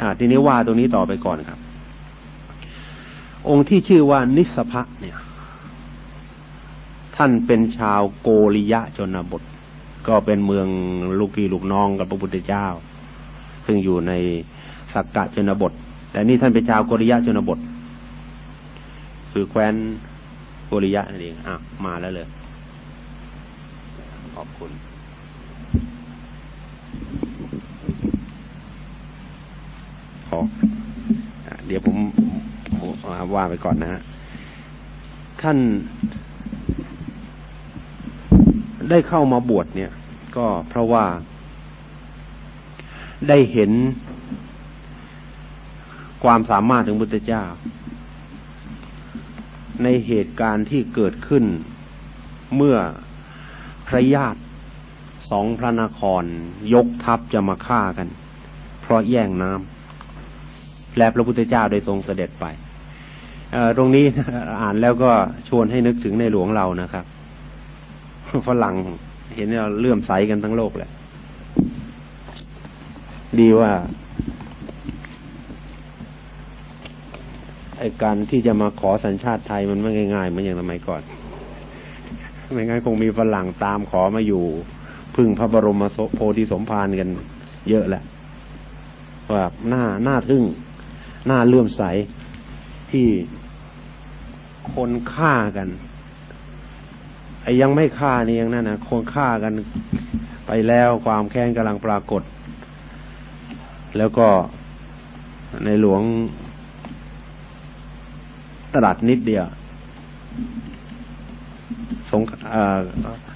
อ่า ทีนี้ว่าตรงนี้ต่อไปก่อนครับ องค์ที่ชื่อว่านิสภะเนี่ย ท่านเป็นชาวโกริยะชนบท ก็เป็นเมืองลูกพี่ลูกน้องกับพระพุทธเจ้า ซึ่งอยู่ในสักกะชนบท แต่นี่ท่านเป็นชาวโกริยะชนบท คือแคว้นโกริยะนั่นเองอะมาแล้วเลย อบคุณ ขอเดี๋ยวผมว่าไปก่อนนะฮะท่านได้เข้ามาบวชเนี่ย ก็เพราะว่าได้เห็นความสามารถของพุทธเจ้า ในเหตุการณ์ที่เกิดขึ้นเมื่อ พระญาติสองพระนคร ยกทัพจะมาฆ่ากัน เพราะแย่งน้ำและพระพุทธเจ้าได้ทรงเสด็จไปตรงนี้อ่านแล้วก็ชวนให้นึกถึงในหลวงเรานะครับฝรั่งเห็นเราเลื่อมใสกันทั้งโลกแหละ ดีว่าไอการที่จะมาขอสัญชาติไทยมันไม่ง่ายๆเหมือนอย่างสมัยก่อน ไม่งั้นคงมีฝรั่งตามขอมาอยู่ พึ่งพระบรมโพธิสมภารกันเยอะแหละว่าหน้าหน้าทึ่ง หน้าเลื่อมใสที่คนฆ่ากันไอ้ยังไม่ฆ่านี่ยังนั่นนะคงฆ่ากันไปแล้วความแค้นกำลังปรากฏ แล้วก็ในหลวงตรัสนิดเดียว สง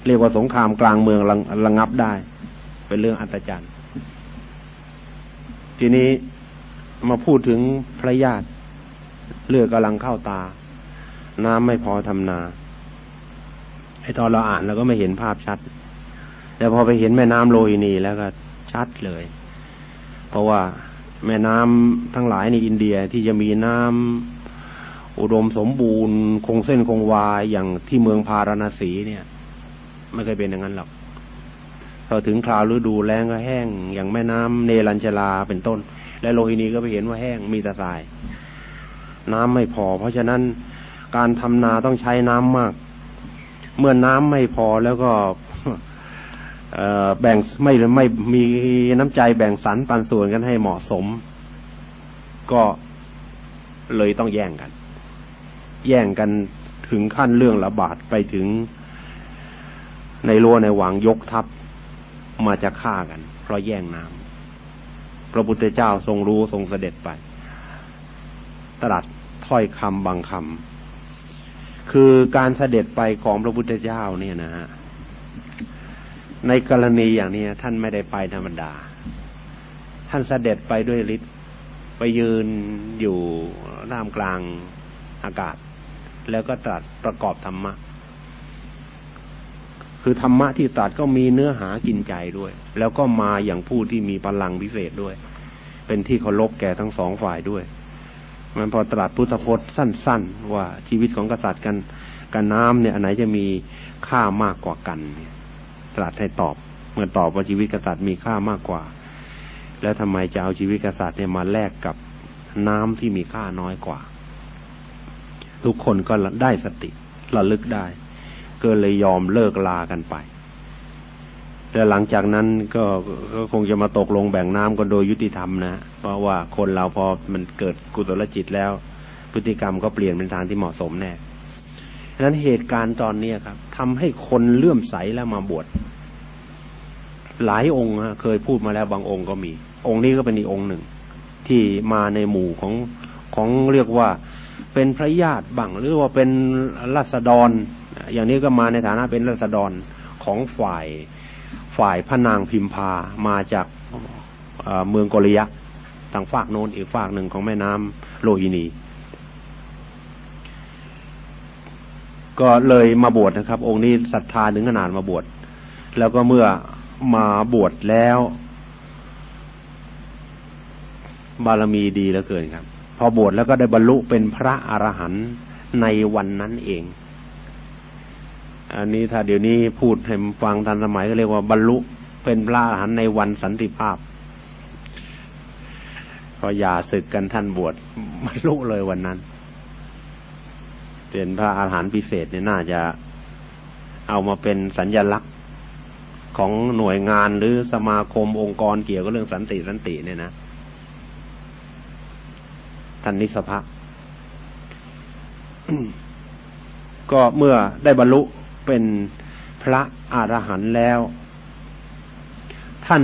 เรียกว่าสงครามกลางเมืองระระงับได้ เป็นเรื่องอัศจรรย์ ทีนี้มาพูดถึงพระญาติเลือดกำลังเข้าตา น้ำไม่พอทำนาไอ้ตอนเราอ่านเราก็ไม่เห็นภาพชัด แต่พอไปเห็นแม่น้ำโลหินีแล้วก็ชัดเลย เพราะว่าแม่น้ำทั้งหลายในอินเดียที่จะมีน้ำ อุดมสมบูรณ์ คงเส้นคงวายอย่างที่เมืองพาราณสีเนี่ย ไม่เคยเป็นอย่างนั้นหรอกพอถึงคราวฤดูแล้งก็แห้ง อย่างแม่น้ำเนรัญชลาเป็นต้น และโลหินีก็ไปเห็นว่าแห้งมีแต่ทราย น้ำไม่พอ เพราะฉะนั้นการทำนาต้องใช้น้ำมาก เมื่อน้ำไม่พอแล้วก็แบ่งไม่ไม่มีน้ำใจแบ่งสรรปันส่วนกันให้เหมาะสม ก็เลยต้องแย่งกัน แย่งกันถึงขั้นเรื่องระบาดไปถึงในรั้วในหวังยกทัพมาจะฆ่ากัน เพราะแย่งน้ำพระพุทธเจ้าทรงรู้ทรงเสด็จไป ตรัสถ้อยคำบางคำคือการเสด็จไปของพระพุทธเจ้าเนี่ยนะฮะในกรณีอย่างนี้ท่านไม่ได้ไปธรรมดา ท่านเสด็จไปด้วยฤทธิ์ไปยืนอยู่ท่ามกลางอากาศ แล้วก็ตรัสประกอบธรรมะ คือธรรมะที่ตรัสก็มีเนื้อหากินใจด้วย แล้วก็มาอย่างผู้ที่มีพลังพิเศษด้วย เป็นที่เคารพแก่ทั้งสองฝ่ายด้วย มันพอตรัสพุทธพจน์สั้น ๆ ว่าชีวิตของกษัตริย์กันกับน้ำเนี่ยอันไหนจะมีค่ามากกว่ากันเนี่ยตรัสให้ตอบ เมื่อตอบว่าชีวิตกษัตริย์มีค่ามากกว่า แล้วทำไมจะเอาชีวิตกษัตริย์เนี่ยมาแลกกับน้ำที่มีค่าน้อยกว่า ทุกคนก็ได้สติระลึกได้ ก็เลยยอมเลิกลากันไป แต่หลังจากนั้นก็ก็คงจะมาตกลงแบ่งน้ำกันโดยยุติธรรมนะ เพราะว่าคนเราพอมันเกิดกุศลจิตแล้ว พฤติกรรมก็เปลี่ยนเป็นทางที่เหมาะสมแน่ฉะนั้นเหตุการณ์ตอนนี้ครับทำให้คนเลื่อมใสแล้วมาบวชหลายองค์เคยพูดมาแล้วบางองค์ก็มี องค์นี้ก็เป็นอีกองค์หนึ่ง ที่มาในหมู่ของของเรียกว่า เป็นพระญาติบังหรือว่าเป็นรัษฎร อย่างนี้ก็มาในฐานะเป็นรัษฎรของฝ่ายฝ่ายพระนางพิมพามาจากเมืองกริยะทางฝากโน้นอีกฝากหนึ่งของแม่น้ำโลหินี ก็เลยมาบวชนะครับ องค์นี้ศรัทธาถึงขนาดมาบวชแล้วก็เมื่อมาบวชแล้ว บารมีดีเหลือเกินครับ อบวชแล้วก็ได้บรรลุเป็นพระอรหันต์ในวันนั้นเอง อันนี้ถ้าเดี๋ยวนี้พูดให้ฟังทันสมัยก็เรียกว่าบรรลุเป็นพระอรหันต์ในวันสันติภาพพออย่าศึกกันท่านบวชบรรลุเลยวันนั้น เป็นพระอาหารพิเศษเนี่ยน่าจะเอามาเป็นสัญญลักษณ์ของหน่วยงานหรือสมาคมองค์กรเกี่ยวกับเรื่องสันติสันติเนี่ยนะ ท่านนิสภะก็เมื่อได้บรรลุเป็นพระอรหันต์แล้ว ท่าน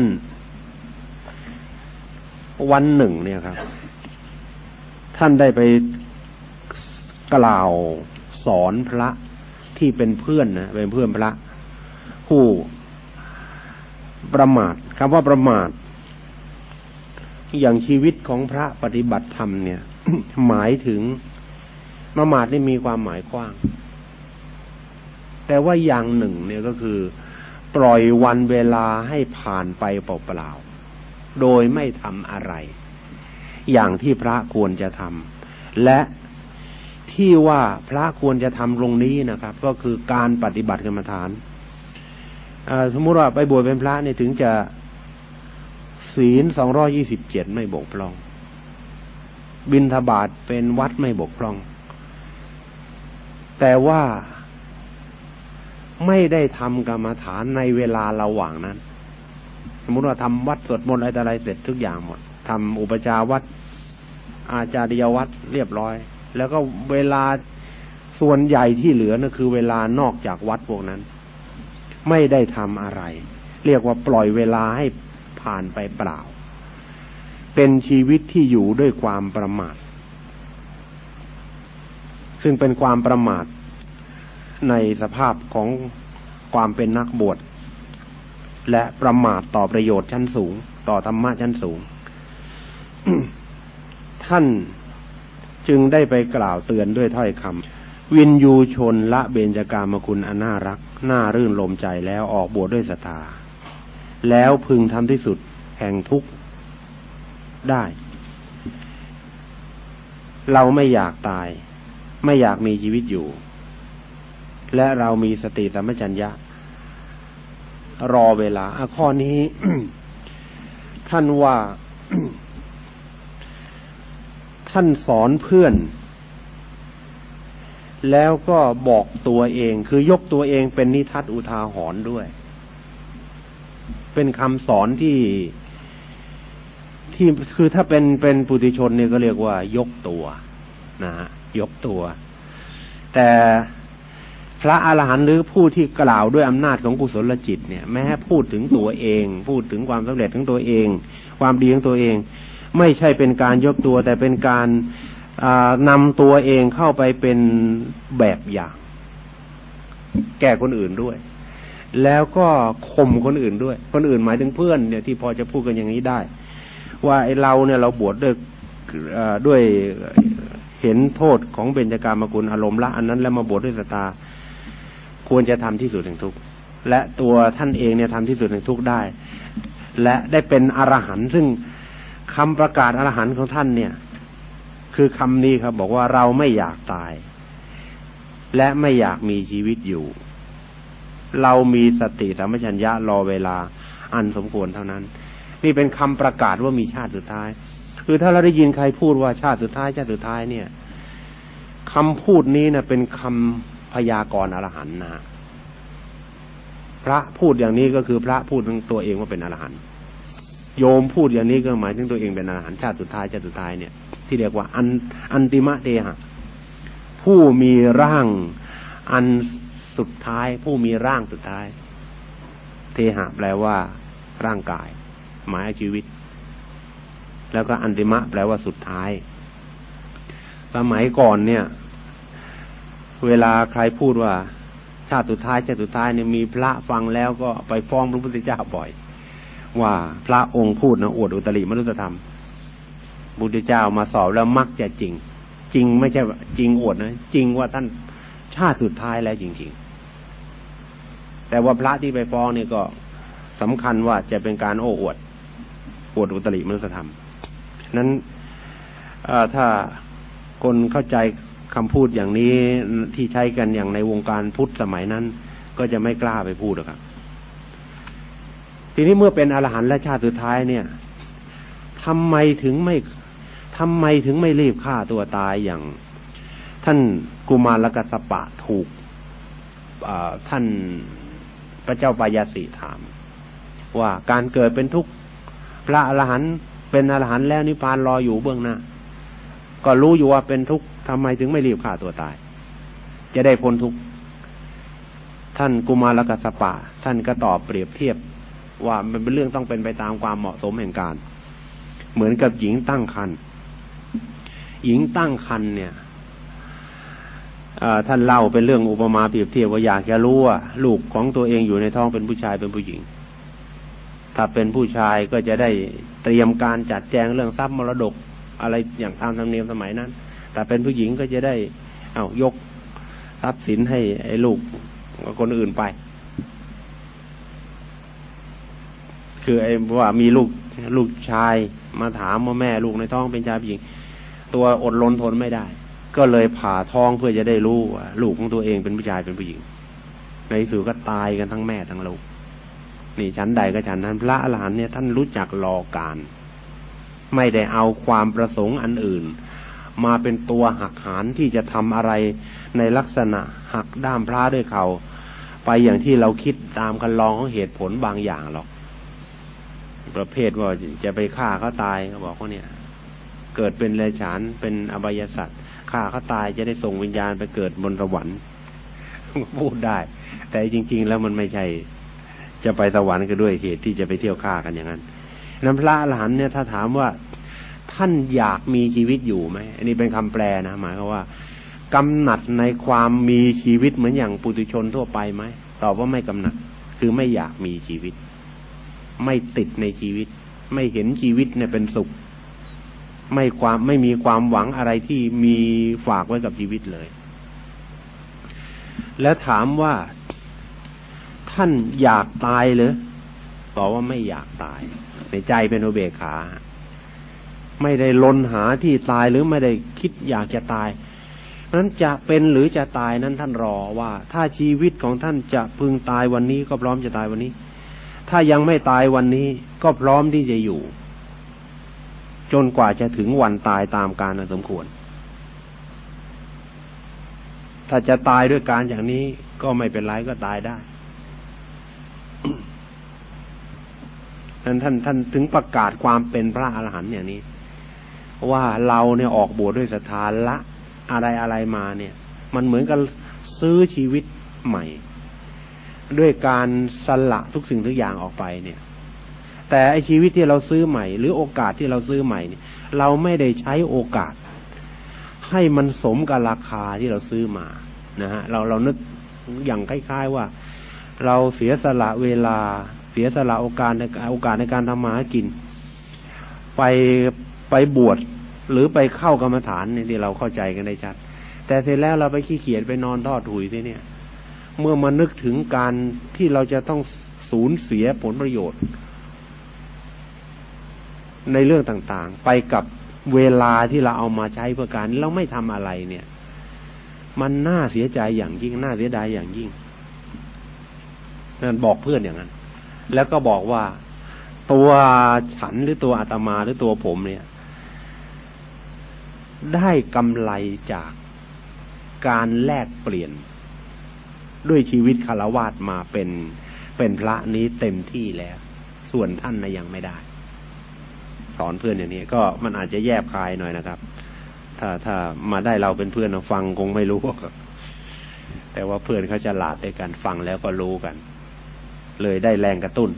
วันหนึ่งเนี่ยครับ ท่านได้ไปกล่าวสอนพระที่เป็นเพื่อนนะเป็นเพื่อนพระ ผู้ประมาทคำว่าประมาทอย่างชีวิตของพระปฏิบัติธรรมเนี่ย หมายถึงประมาทนี่มีความหมายกว้าง แต่ว่าอย่างหนึ่งเนี่ยก็คือ ปล่อยวันเวลาให้ผ่านไปเปล่าๆ โดยไม่ทำอะไร อย่างที่พระควรจะทำและที่ว่าพระควรจะทำตรงนี้นะครับ ก็คือการปฏิบัติกรรมฐานสมมติว่าไปบวชเป็นพระเนี่ยถึงจะศีลสองร้อยี่สิบเจ็ดไม่บกพร่อง บินทบาทเป็นวัดไม่บกพร่อง แต่ว่าไม่ได้ทำกรรมฐานในเวลาระหว่างนั้น สมมติว่าทำวัดสวดมนต์อะไรอะไรเสร็จทุกอย่างหมดทำอุปจาวัด อาจาริยวัดเรียบร้อย แล้วก็เวลาส่วนใหญ่ที่เหลือนะคือเวลานอกจากวัดพวกนั้น ไม่ได้ทำอะไร เรียกว่าปล่อยเวลาให้ผ่านไปเปล่า เป็นชีวิตที่อยู่ด้วยความประมาท ซึ่งเป็นความประมาทในสภาพของความเป็นนักบวชและประมาทต่อประโยชน์ชั้นสูง ต่อธรรมะชั้นสูง ท่านจึงได้ไปกล่าวเตือนด้วยถ้อยคำวินยูชนละเบญจากามคุณอันน่ารัก น่ารื่นลมใจแล้วออกบวชด้วยศรัทธาแล้วพึงทำที่สุดแห่งทุก ได้ เราไม่อยากตาย ไม่อยากมีชีวิตอยู่ และเรามีสติสัมปชัญญะ รอเวลาข้อนี้ ท่านว่า ท่านสอนเพื่อน แล้วก็บอกตัวเอง คือยกตัวเองเป็นนิทัศอุทาหรณ์ด้วย เป็นคำสอนที่ ที่คือถ้าเป็นเป็นปุถุชนเนี่ยก็เรียกว่ายกตัวนะฮะยกตัว แต่พระอาหารหันต์หรือผู้ที่กล่าวด้วยอำนาจของกุศลจิตเนี่ย แม้พูดถึงตัวเอง พูดถึงความสำเร็จของตัวเอง ความดีของตัวเอง ไม่ใช่เป็นการยกตัว แต่เป็นการนำตัวเองเข้าไปเป็นแบบอย่าง แก่คนอื่นด้วย แล้วก็ข่มคนอื่นด้วย คนอื่นหมายถึงเพื่อนเนี่ยที่พอจะพูดกันอย่างนี้ได้ ว่าไอ้เราเนี่ยเราบวชด้วยด้วยเห็นโทษของเบญจการมกุลอารมณ์ละอันนั้นแล้วมาบวชด้วยสตาควรจะทำที่สุดแห่งทุกข์และตัวท่านเองเนี่ยทำที่สุดแห่งทุกข์ได้ และได้เป็นอรหันต์ซึ่งคำประกาศอรหันต์ของท่านเนี่ย คือคำนี้ครับ บอกว่าเราไม่อยากตาย และไม่อยากมีชีวิตอยู่ เรามีสติสัมปชัญญะรอเวลาอันสมควรเท่านั้น นี่เป็นคำประกาศว่ามีชาติสุดท้าย คือถ้าเราได้ยินใครพูดว่าชาติสุดท้ายชาติสุดท้ายเนี่ยคำพูดนี้นะเป็นคำพยากรณ์อรหันต์นะ พระพูดอย่างนี้ก็คือพระพูดถึงตัวเองว่าเป็นอรหันต์โยมพูดอย่างนี้ก็หมายถึงตัวเองเป็นอรหันต์ชาติสุดท้ายชาติสุดท้ายเนี่ย ที่เรียกว่าอันอันติมะเตหะผู้มีร่างอันสุดท้าย ผู้มีร่างสุดท้าย เทหะแปลว่าร่างกาย หมายชีวิต แล้วก็อันติมะแปลว่าสุดท้าย สมัยก่อนเนี่ย เวลาใครพูดว่า ชาติสุดท้ายชาติสุดท้ายเนี่ยมีพระฟังแล้วก็ไปฟ้องพระพุทธเจ้าบ่อย ว่าพระองค์พูดนะอวดอุตริมนุสธรรมพุทธเจ้ามาสอบแล้วมักจะจริง จริงไม่ใช่จริงอวดนะจริงว่าท่านชาติสุดท้ายแล้วจริง ๆ แต่ว่าพระที่ไปฟ้องนี่ก็สำคัญว่าจะเป็นการโอ้อวด อวดอุตริมนุสธรรม นั้นถ้าคนเข้าใจคำพูดอย่างนี้ที่ใช้กันอย่างในวงการพุทธสมัยนั้น ก็จะไม่กล้าไปพูดหรอกครับ ทีนี้เมื่อเป็นอรหันต์และชาติสุดท้ายเนี่ยทำไมถึงไม่ทำไมถึงไม่รีบฆ่าตัวตายอย่าง ท่านกุมารกัสปะถูกท่านพระเจ้าปายาสีถาม ว่าการเกิดเป็นทุกข์ พระอรหันต์เป็นอรหันต์แล้วนิพพานรออยู่เบื้องหน้า ก็รู้อยู่ว่าเป็นทุกข์ทำไมถึงไม่รีบฆ่าตัวตาย จะได้พ้นทุกข์ท่านกุมารกัสปะ ท่านก็ตอบเปรียบเทียบว่ามันเป็นเรื่องต้องเป็นไปตามความเหมาะสมแห่งการ เหมือนกับหญิงตั้งครรภ์หญิงตั้งครรภ์เนี่ยท่านเล่าเป็นเรื่องอุปมาเปรียบเทียบว่าอยากจะรู้ว่าลูกของตัวเองอยู่ในท้องเป็นผู้ชายเป็นผู้หญิง ถ้าเป็นผู้ชายก็จะได้เตรียมการจัดแจงเรื่องทรัพย์มรดกอะไรอย่างตามธรรมเนียมสมัยนั้น แต่เป็นผู้หญิงก็จะได้ เอายกทรัพย์สินให้ไอ้ลูกคนอื่นไป คือไอ้ว่ามีลูกลูกชายมาถามว่าแม่ลูกในท้องเป็นชายผู้หญิง ตัวอดรนทนไม่ได้ ก็เลยผ่าท้องเพื่อจะได้รู้ว่าลูกของตัวเองเป็นผู้ชายเป็นผู้หญิง ในสุดก็ตายกันทั้งแม่ทั้งลูก นี่ชั้นใดก็ชั้นนั้น พระอรหันต์เนี่ยท่านรู้จักรอการ ไม่ได้เอาความประสงค์อันอื่น มาเป็นตัวหักหานที่จะทำอะไรในลักษณะหักด้ามพระด้วยเขาไปอย่างที่เราคิดตามกันลองของเหตุผลบางอย่างหรอก ประเภทว่าจะไปฆ่าเขาตายเขาบอกว่าเนี่ย เกิดเป็นเลฉานเป็นอบายสัตว์ฆ่าเขาตายจะได้ส่งวิญญาณไปเกิดบนสวรรค์พูดได้ แต่จริง ๆ แล้วมันไม่ใช่ จะไปสวรรค์ก็ด้วยเหตุที่จะไปเที่ยวฆ่ากันอย่างนั้นนั้นพระอรหันต์เนี่ยถ้าถามว่าท่านอยากมีชีวิตอยู่ไหมอันนี้เป็นคำแปลนะหมายความว่ากำหนัดในความมีชีวิตเหมือนอย่างปุถุชนทั่วไปไหมตอบว่าไม่กำหนัด คือไม่อยากมีชีวิต ไม่ติดในชีวิต ไม่เห็นชีวิตเนี่ยเป็นสุข ไม่ความไม่มีความหวังอะไรที่มีฝากไว้กับชีวิตเลย แล้วถามว่า ท่านอยากตายหรือตอบว่าไม่อยากตาย ในใจเป็นอุเบกขา ไม่ได้ลนหาที่ตายหรือไม่ได้คิดอยากจะตายนั้นจะเป็นหรือจะตายนั้นท่านรอว่า ถ้าชีวิตของท่านจะพึงตายวันนี้ก็พร้อมจะตายวันนี้ ถ้ายังไม่ตายวันนี้ก็พร้อมที่จะอยู่ จนกว่าจะถึงวันตายตามการสมควร ถ้าจะตายด้วยการอย่างนี้ก็ไม่เป็นไรก็ตายได้ ท่านท่านท่านถึงประกาศความเป็นพระอรหันต์อย่างนี้ ว่าเราเนี่ยออกบวชดด้วยศรัทธาละอะไรอะไรมาเนี่ย มันเหมือนกับซื้อชีวิตใหม่ ด้วยการสละทุกสิ่งทุกอย่างออกไปเนี่ย แต่ไอชีวิตที่เราซื้อใหม่ หรือโอกาสที่เราซื้อใหม่เนี่ยเราไม่ได้ใช้โอกาส ให้มันสมกับราคาที่เราซื้อมานะฮะเราเรานึกอย่างคล้ายๆว่า เราเสียสละเวลา สียสละโอกาสในโอกาสในการทำมาหากิน ไปไปบวชหรือไปเข้ากรรมฐานนี่ที่เราเข้าใจกันได้ชัด แต่เสร็จแล้วเราไปขี้เกียจไปนอนทอดถุยสิเนี่ย เมื่อมานึกถึงการที่เราจะต้องสูญเสียผลประโยชน์ ในเรื่องต่างๆ ไปกับเวลาที่เราเอามาใช้เพื่อการเราไม่ทำอะไรเนี่ย มันน่าเสียใจอย่างยิ่งน่าเสียดายอย่างยิ่งนั่นบอกเพื่อนอย่างนั้น แล้วก็บอกว่า ตัวฉันหรือตัวอาตมาหรือตัวผมเนี่ย ได้กำไรจากการแลกเปลี่ยน ด้วยชีวิตคารวาสมาเป็นเป็นพระนี้เต็มที่แล้ว ส่วนท่านนะยังไม่ได้ สอนเพื่อนอย่างนี้ก็มันอาจจะแยบคายหน่อยนะครับ ถ้าถ้ามาได้เราเป็นเพื่อนฟังคงไม่รู้แต่ว่าเพื่อนเขาจะหลาดด้วยกันฟังแล้วก็รู้กัน เลยได้แรงกระตุ้น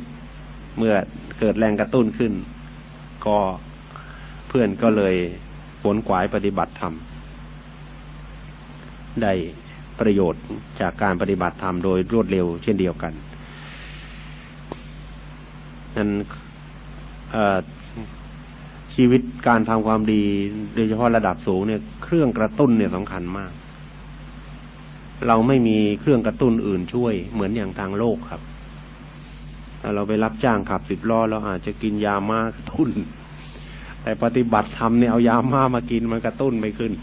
เมื่อเกิดแรงกระตุ้นขึ้น ก็เพื่อนก็เลยผลขวายปฏิบัติธรรมได้ประโยชน์จากการปฏิบัติธรรมโดยรวดเร็วเช่นเดียวกันนั้นชีวิตการทำความดีโดยเฉพาะระดับสูงเนี่ย เครื่องกระตุ้นเนี่ยสำคัญมาก เราไม่มีเครื่องกระตุ้นอื่นช่วยเหมือนอย่างทางโลกครับ เราไปรับจ้างขับสิบล้อเราอาจจะกินยามากระตุ้นแต่ปฏิบัติธรรมเนี่ยเอายามามากินมันกระตุ้นไม่ขึ้น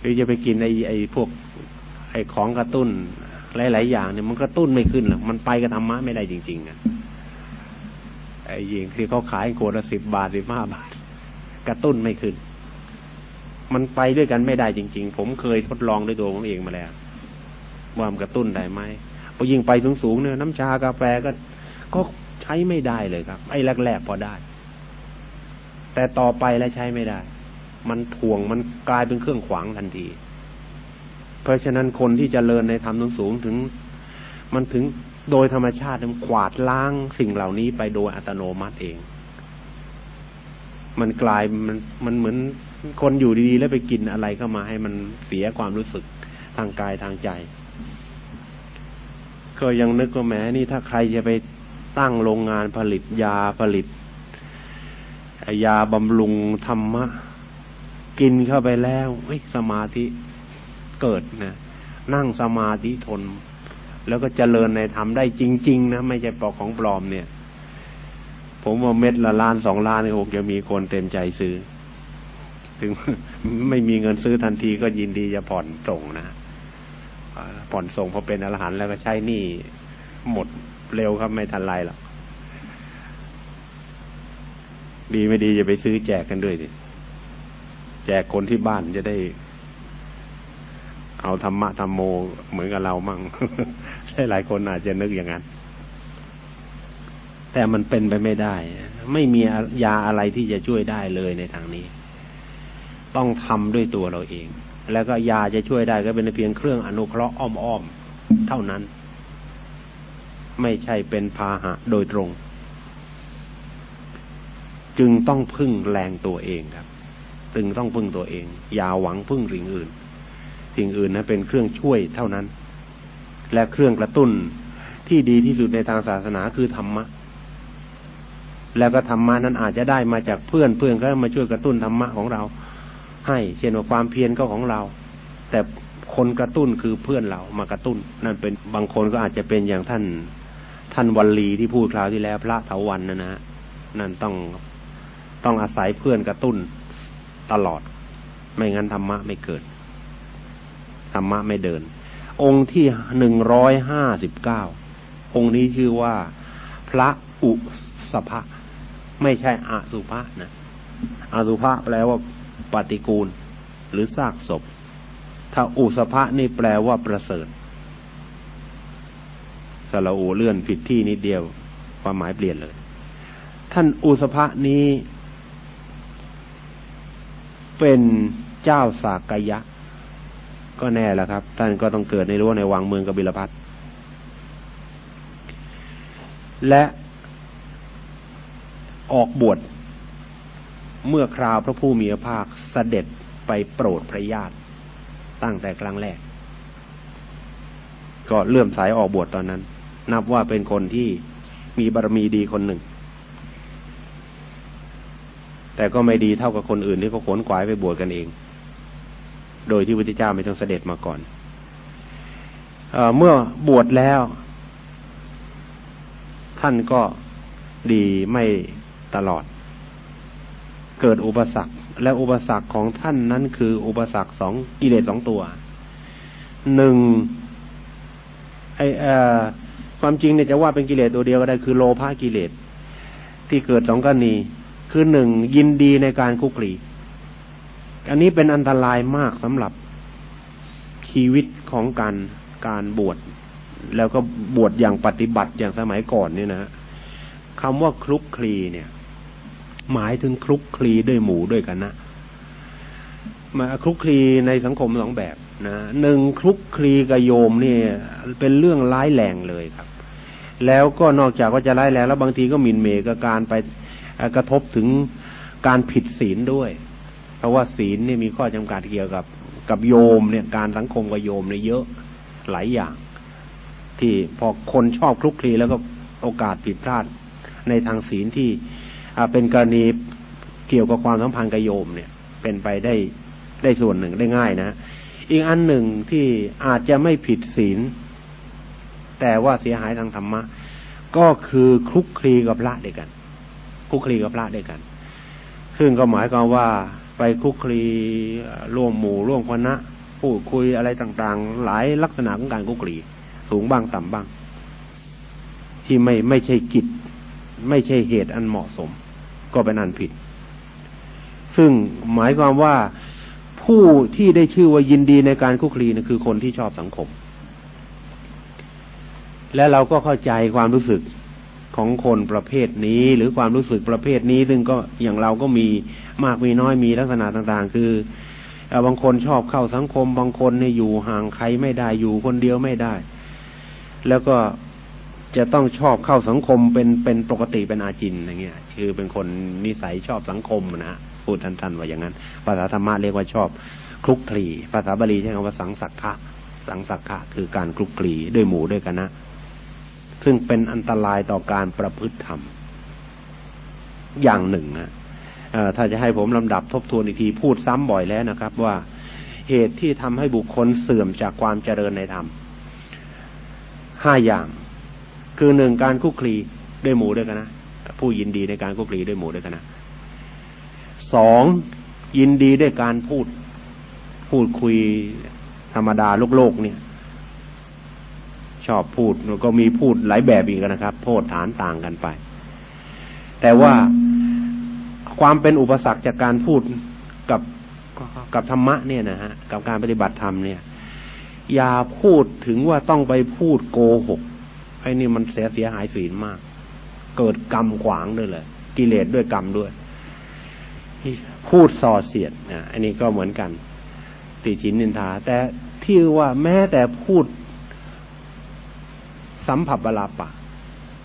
หรือจะไปกินไอ้ไอ้พวก ไอ้ของกระตุ้น หลาย ๆ อย่างเนี่ยมันกระตุ้นไม่ขึ้นหรอกมันไปกับธรรมะไม่ได้จริงๆอะไอ้ยิงที่เขาขายโกละสิบบาทสิบห้าบาท กระตุ้นไม่ขึ้น มันไปด้วยกันไม่ได้จริง ๆ ผมเคยทดลองด้วยตัวผมเองมาแล้วว่ามันกระตุ้นได้ไหมพอยิ่งไปสูงๆเนี่ยน้ำชากาแฟก็ ก็ใช้ไม่ได้เลยครับ ไอ้แรกๆพอได้ แต่ต่อไปแล้วใช้ไม่ได้ มันถ่วงมันกลายเป็นเครื่องขวางทันที เพราะฉะนั้นคนที่จเจริญในธรรมสูงถึง มันถึงโดยธรรมชาติมันกวาดล้างสิ่งเหล่านี้ไปโดยอัตโนมัติเอง มันกลายมันมันเหมือนคนอยู่ดีๆ แล้วไปกินอะไรเข้ามาให้มันเสียความรู้สึกทางกายทางใจ ก็ยังนึกว่าแม้นี่ถ้าใครจะไป ตั้งโรงงานผลิตยาผลิตยาบำรุงธรรมะ กินเข้าไปแล้วสมาธิเกิดนะนั่งสมาธิทน แล้วก็เจริญในธรรมได้จริง ๆ นะ ไม่ใช่ปอกของปลอมเนี่ย ผมว่าเม็ดละล้านสองล้านนี่โอ้จะมีคนเต็มใจซื้อ ถึงไม่มีเงินซื้อทันทีก็ยินดีจะผ่อนส่งนะผ่อนส่งพอเป็นอรหันต์แล้วก็ใช้หนี้หมด เร็วครับไม่ทันไรหรอกดีไม่ดีจะไปซื้อแจกกันด้วยดิแจกคนที่บ้านจะได้ เอาธรรมะธรรมโมเหมือนกับเรามั่งใช่หลายคนอาจจะนึกอย่างนั้น แต่มันเป็นไปไม่ได้ ไม่มียาอะไรที่จะช่วยได้เลยในทางนี้ ต้องทำด้วยตัวเราเอง แล้วก็ยาจะช่วยได้ก็เป็นเพียงเครื่องอนุเคราะห์อ้อมๆเท่านั้น ไม่ใช่เป็นพาหะโดยตรง จึงต้องพึ่งแรงตัวเองครับ จึงต้องพึ่งตัวเอง อย่าหวังพึ่งสิ่งอื่น สิ่งอื่นนะเป็นเครื่องช่วยเท่านั้น และเครื่องกระตุ้นที่ดีที่สุดในทางศาสนาคือธรรมะ แล้วก็ธรรมะนั้นอาจจะได้มาจากเพื่อนเพื่อนก็มาช่วยกระตุ้นธรรมะของเรา ให้เช่นว่าความเพียรก็ของเรา แต่คนกระตุ้นคือเพื่อนเรามากระตุ้น นั่นเป็นบางคนก็อาจจะเป็นอย่างท่าน ท่านวันลีที่พูดคราวที่แล้ว พระเถาวันนะนะนั่นต้องต้องอาศัยเพื่อนกระตุ้นตลอด ไม่งั้นธรรมะไม่เกิด ธรรมะไม่เดิน องค์ที่หนึ่งร้อยห้าสิบเก้าองค์นี้ชื่อว่า พระอุสภะไม่ใช่อสุภะนะอสุภะแปลว่าปฏิกูล หรือซากศพ ถ้าอุสภะนี่แปลว่าประเสริฐ สระอูเลื่อนผิดที่นิดเดียว ความหมายเปลี่ยนเลย ท่านอุสภะนี้ เป็นเจ้าสากยะ ก็แน่แล้วครับ ท่านก็ต้องเกิดในรั้วในวังเมืองกบิลพัทและออกบวชเมื่อคราวพระผู้มีพระภาคเสด็จไปโปรดพระญาติตั้งแต่ครั้งแรก ก็เลื่อมสายออกบวชตอนนั้น นับว่าเป็นคนที่มีบารมีดีคนหนึ่ง แต่ก็ไม่ดีเท่ากับคนอื่นที่เขาขนขวายไปบวชกันเอง โดยที่พระพุทธเจ้าไม่ต้องเสด็จมาก่อนเอเมื่อบวชแล้ว ท่านก็ดีไม่ตลอด เกิดอุปสรรค และอุปสรรคของท่านนั้นคืออุปสรรคสองกิเลสสองตัวหนึ่งไอเอ่อ ความจริงเนี่ยจะว่าเป็นกิเลสตัวเดียวก็ได้คือโลภะกิเลส ที่เกิดสองกรณีคือหนึ่งยินดีในการคุกคีอันนี้เป็นอันตรายมากสำหรับชีวิตของการการบวชแล้วก็บวชอย่างปฏิบัติอย่างสมัยก่อนเนี่ยนะคำว่าคลุกคลีเนี่ย หมายถึงคลุกคลีด้วยหมูด้วยกันนะมาคลุกคลีในสังคมสองแบบ นะหนึ่งคลุกคลีกับโยมนี่เป็นเรื่องร้ายแรงเลยครับ แล้วก็นอกจากว่าจะร้ายแรงแล้วบางทีก็มินเมกับการไปกระทบถึงการผิดศีลด้วย เพราะว่าศีลนี่มีข้อจำกัดเกี่ยวกับกับโยมเนี่ยการสังคมกับโยมเนี่ยเยอะหลายอย่าง ที่พอคนชอบคลุกคลีแล้วก็โอกาสผิดพลาดในทางศีลที่เป็นกรณีเกี่ยวกับความสัมพันธ์กับโยมเนี่ย เป็นไปได้ได้ส่วนหนึ่งได้ง่ายนะ อีกอันหนึ่งที่อาจจะไม่ผิดศีล แต่ว่าเสียหายทางธรรมะ ก็คือคลุกคลีกับพระเดียกันคลุกคลีกับพระเดียกัน ซึ่งก็หมายความว่าไปคลุกคลีร่วมหมู่ร่วมคณะพูดคุยอะไรต่างๆ หลายลักษณะของการคลุกคลีสูงบ้างต่ำบ้าง ที่ไม่ไม่ใช่กิจ ไม่ใช่เหตุอันเหมาะสม ก็เป็นอันผิด ซึ่งหมายความว่า ผู้ที่ได้ชื่อว่ายินดีในการคุกคีนะคือคนที่ชอบสังคม และเราก็เข้าใจความรู้สึกของคนประเภทนี้ หรือความรู้สึกประเภทนี้ ซึ่งก็อย่างเราก็มีมากมีน้อยมีลักษณะต่าง ๆ คือบางคนชอบเข้าสังคม บางคนเนี่ยอยู่ห่างใครไม่ได้อยู่คนเดียวไม่ได้ แล้วก็จะต้องชอบเข้าสังคมเป็นเป็นปกติเป็นอาจินอย่างเงี้ย คือเป็นคนนิสัยชอบสังคมนะ พูดทันๆว่าอย่างนั้น ภาษาธรรมะเรียกว่าชอบคลุกคลีภาษาบาลีใช้คำว่าสังสักขะสังสักขะคือการคลุกคลีด้วยหมู่ด้วยกันนะซึ่งเป็นอันตรายต่อการประพฤติธรรม อย่างหนึ่งนะถ้าจะให้ผมลำดับทบทวนอีกทีพูดซ้ำบ่อยแล้วนะครับ ว่าเหตุที่ทำให้บุคคลเสื่อมจากความเจริญในธรรมห้าอย่าง คือหนึ่งการคุกคลีด้วยหมู่ด้วยกันนะผู้ยินดีในการคุกคลีด้วยหมู่ด้วยกันนะ สองยินดีด้วยการพูด พูดคุยธรรมดาโลกโลกเนี่ย ชอบพูดแล้วก็มีพูดหลายแบบอีกนะครับ โทษฐานต่างกันไป แต่ว่าความเป็นอุปสรรคจากการพูดกับกับธรรมะเนี่ยนะฮะกับการปฏิบัติธรรมเนี่ย อย่าพูดถึงว่าต้องไปพูดโกหกไอ้นี่มันเสียเสียหายศีลมาก เกิดกรรมขวางด้วยเลยกิเลสด้วยกรรมด้วย พูดส่อเสียดนะอันนี้ก็เหมือนกัน ติชินนินทา แต่ที่ว่าแม้แต่พูดสัมผัสบลาปะ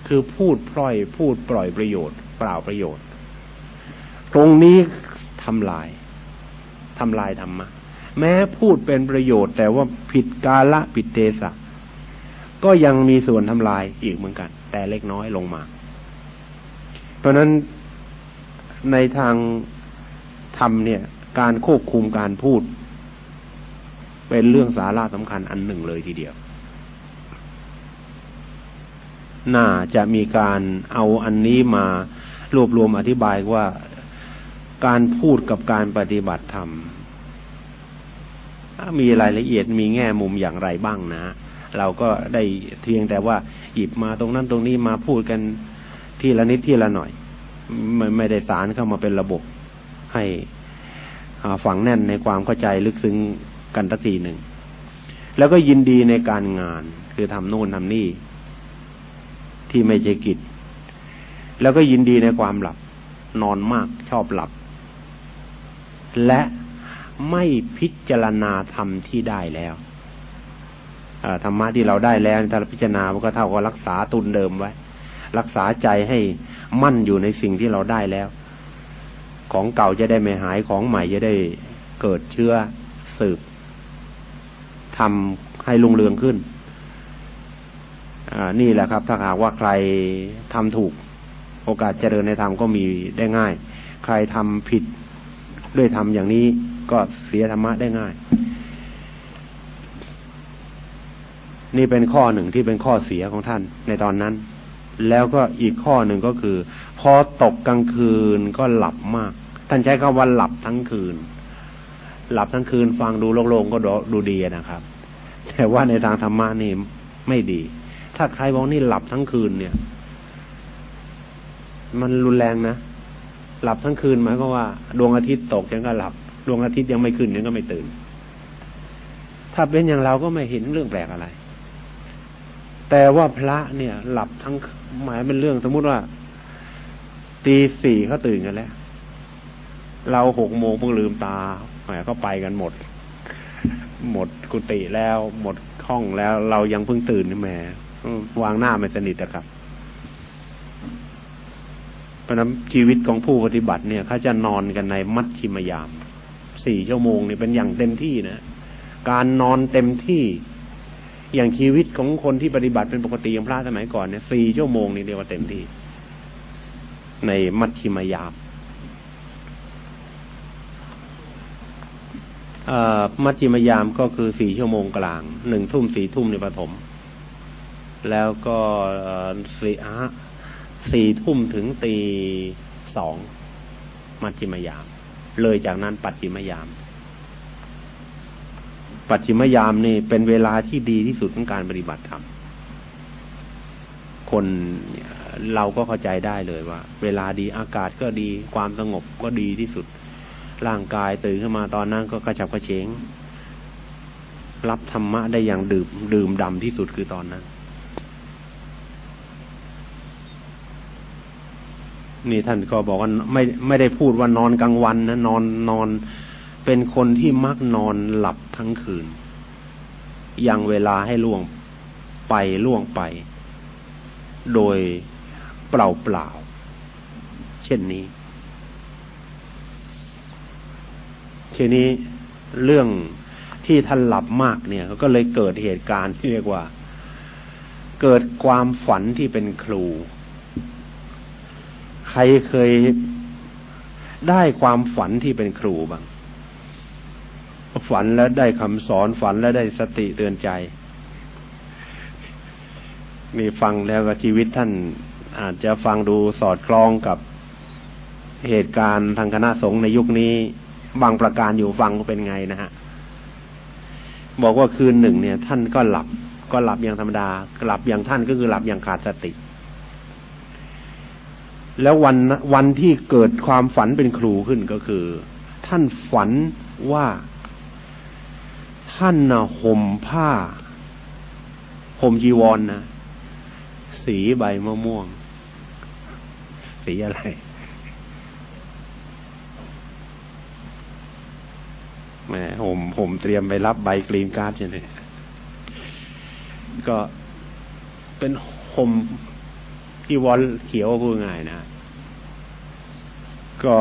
คือพูดพล่อยพูดปล่อยประโยชน์ เปล่าประโยชน์ ตรงนี้ทำลายทำลายธรรมะแม้พูดเป็นประโยชน์ แต่ว่าผิดกาละผิดเทศะก็ยังมีส่วนทำลายอีกเหมือนกัน แต่เล็กน้อยลงมา เพราะนั้นในทาง ธรรมเนี่ย การควบคุมการพูด เป็นเรื่องสาระสำคัญอันหนึ่งเลยทีเดียว น่าจะมีการเอาอันนี้มารวบรวมอธิบายว่าการพูดกับการปฏิบัติธรรมมีรายละเอียดมีแง่มุมอย่างไรบ้างนะ เราก็ได้เพียงแต่ว่าหยิบมาตรงนั้นตรงนี้มาพูดกันทีละนิดทีละหน่อยไม่ไม่ได้สารเข้ามาเป็นระบบ ให้ฝังแน่นในความเข้าใจลึกซึ้งกันทักทีหนึ่ง แล้วก็ยินดีในการงาน คือทำโน่นทำนี่ ที่ไม่ใช่กิจ แล้วก็ยินดีในความหลับ นอนมากชอบหลับ และไม่พิจารณาธรรมที่ได้แล้วธรรมะที่เราได้แล้วถ้าเราพิจารณาก็เท่ากับรักษาตุนเดิมไว้ รักษาใจให้มั่นอยู่ในสิ่งที่เราได้แล้ว ของเก่าจะได้ไม่หายของใหม่จะได้เกิดเชื้อสืบทำให้ลุงเรืองขึ้นนี่แหละครับ ถ้าหากว่าใครทำถูกโอกาสเจริญในธรรมก็มีได้ง่าย ใครทำผิดด้วยทำอย่างนี้ก็เสียธรรมะได้ง่าย นี่เป็นข้อหนึ่งที่เป็นข้อเสียของท่านในตอนนั้น แล้วก็อีกข้อหนึ่งก็คือ พอตกกลางคืนก็หลับมาก ท่านใช้คำว่าหลับทั้งคืน หลับทั้งคืน ฟังดูโล่งๆก็ดูดีนะครับ แต่ว่าในทางธรรมะนี่ไม่ดี ถ้าใครบอกนี่หลับทั้งคืนเนี่ย มันรุนแรงนะหลับทั้งคืนหมายก็ว่าดวงอาทิตย์ตกยังก็หลับ ดวงอาทิตย์ยังไม่ขึ้นยังก็ไม่ตื่น ถ้าเป็นอย่างเราก็ไม่เห็นเรื่องแปลกอะไร แต่ว่าพระเนี่ย หลับทั้งหมายเป็นเรื่องสมมุติว่าตีสี่เขาตื่นกันแล้ว เราหกโมงเพิ่งลืมตาแหมก็ไปกันหมด หมดกุฏิแล้ว หมดห้องแล้ว เรายังเพิ่งตื่นนี่แหมวางหน้าไม่สนิทนะครับเพราะนั้นชีวิตของผู้ปฏิบัติเนี่ยเขาจะนอนกันในมัชชิมยามสี่ชั่วโมงนี่เป็นอย่างเต็มที่นะการนอนเต็มที่อย่างชีวิตของคนที่ปฏิบัติเป็นปกติอย่างพระสมัยก่อนเนี่ยสี่ชั่วโมงนี่เรียกว่าเต็มที่ ในมัชชิมยาม มัชชิมยามก็คือสี่ชั่วโมงกลาง หนึ่งทุ่มสี่ทุ่มในปฐมแล้วก็สี่สี่ทุ่มถึงตีสองมัชฌิมยาม เลยจากนั้นปัจฉิมยาม ปัจฉิมยามนี่เป็นเวลาที่ดีที่สุดของการปฏิบัติธรรมคนเราก็เข้าใจได้เลยว่า เวลาดีอากาศก็ดีความสงบก็ดีที่สุด ร่างกายตื่นขึ้นมาตอนนั้นก็กระฉับกระเฉง รับธรรมะได้อย่างดื่มดื่มดำที่สุดคือตอนนั้น นี่ท่านก็บอกว่าไม่ไม่ได้พูดว่านอนกลางวันนะนอนนอนเป็นคนที่มักนอนหลับทั้งคืน ยังเวลาให้ล่วงไปล่วงไป โดยเปล่าเปล่า เช่นนี้ ทีนี้เรื่องที่ท่านหลับมากเนี่ยก็เลยเกิดเหตุการณ์ที่เรียกว่า เกิดความฝันที่เป็นครู ใครเคยได้ความฝันที่เป็นครูบ้างฝันแล้วได้คำสอนฝันแล้วได้สติเตือนใจมีฟังแล้วกับชีวิตท่านอาจจะฟังดูสอดคล้องกับเหตุการณ์ทางคณะสงฆ์ในยุคนี้ บางประการอยู่ฟังเป็นไงนะฮะบอกว่าคืนหนึ่งเนี่ย ท่านก็หลับ ก็หลับอย่างธรรมดาหลับอย่างท่านก็คือหลับอย่างขาดสติ แล้ววันวันที่เกิดความฝันเป็นครูขึ้นก็คือ ท่านฝันว่าท่านนะห่มผ้าห่มจีวรนนะสีใบมะม่วง สีอะไร แหมผมผมเตรียมไปรับใบกรีนการ์ดใช่ไหมก็เป็นห่มที่วอลเขียวพูดง่ายนะ ก็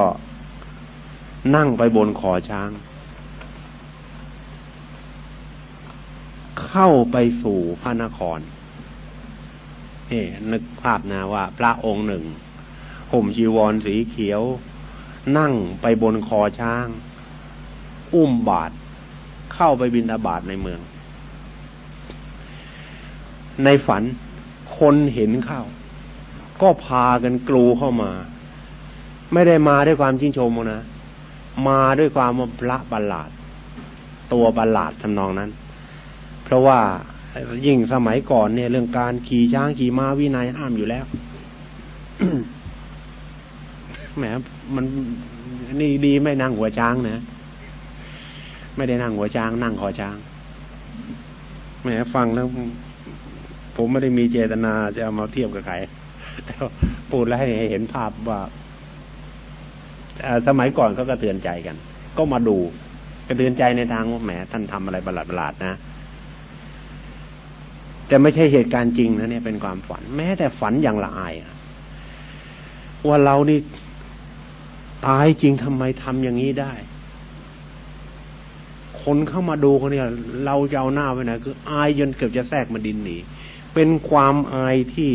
นั่งไปบนคอช้าง เข้าไปสู่พระนครเฮ้นึกภาพนะว่า พระองค์หนึ่งห่มจีวรสีเขียว นั่งไปบนคอช้าง อุ้มบาทเข้าไปบินทบาทในเมือง ในฝันคนเห็นเข้า ก็พากันกลูเข้ามา ไม่ได้มาด้วยความชื่นชมนะ มาด้วยความว่าพระบัลลาด ตัวบัลลาดทำนองนั้น เพราะว่ายิ่งสมัยก่อนเนี่ย เรื่องการขี่ช้างขี่ม้าวินัยห้ามอยู่แล้วแหมมันนี่ดีไม่นั่งหัวช้างนะ ไม่ได้นั่งหัวช้าง นั่งคอช้างแหมฟังแล้ว ผมไม่ได้มีเจตนาจะเอามาเทียบกับใครพูดแล้วให้เห็นภาพว่าสมัยก่อนเขาก็เตือนใจกัน ก็มาดูกระเตือนใจในทางว่าแหมท่านทำอะไรประหลาดๆนะ แต่ไม่ใช่เหตุการณ์จริงนะเนี่ยเป็นความฝัน แม้แต่ฝันอย่างละอายว่าเรานี่ตายจริงทำไมทำอย่างนี้ได้ คนเข้ามาดูเขาเนี่ย เราจะเอาหน้าไปไหนคือ อายจนเกือบจะแทรกมาดินหนีเป็นความอายที่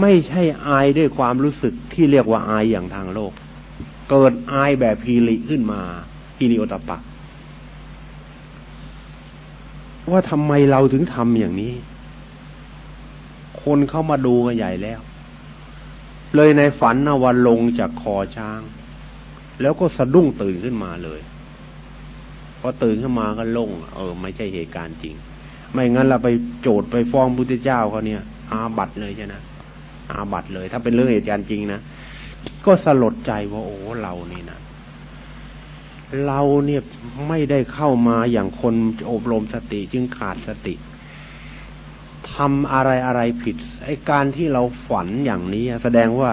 ไม่ใช่อายด้วยความรู้สึกที่เรียกว่าอายอย่างทางโลก เกิดอายแบบพีริขึ้นมาพีริโอตปะว่าทำไมเราถึงทำอย่างนี้ คนเข้ามาดูกันใหญ่แล้ว เลยในฝันนวันลงจากคอช้าง แล้วก็สะดุ้งตื่นขึ้นมาเลย พอตื่นขึ้นมาก็ลงเออ ไม่ใช่เหตุการณ์จริง ไม่งั้นเราไปโจดไปฟ้องพุทธเจ้าเขาเนี่ย อาบัตเลยใช่ไหมอาบัตเลย ถ้าเป็นเรื่องเหตุการณ์จริงนะก็สลดใจว่าโอ้เรานี่นะเราเนี่ยไม่ได้เข้ามาอย่างคนอบรมสติจึงขาดสติทำอะไรอะไรผิดไอ้การที่เราฝันอย่างนี้แสดงว่า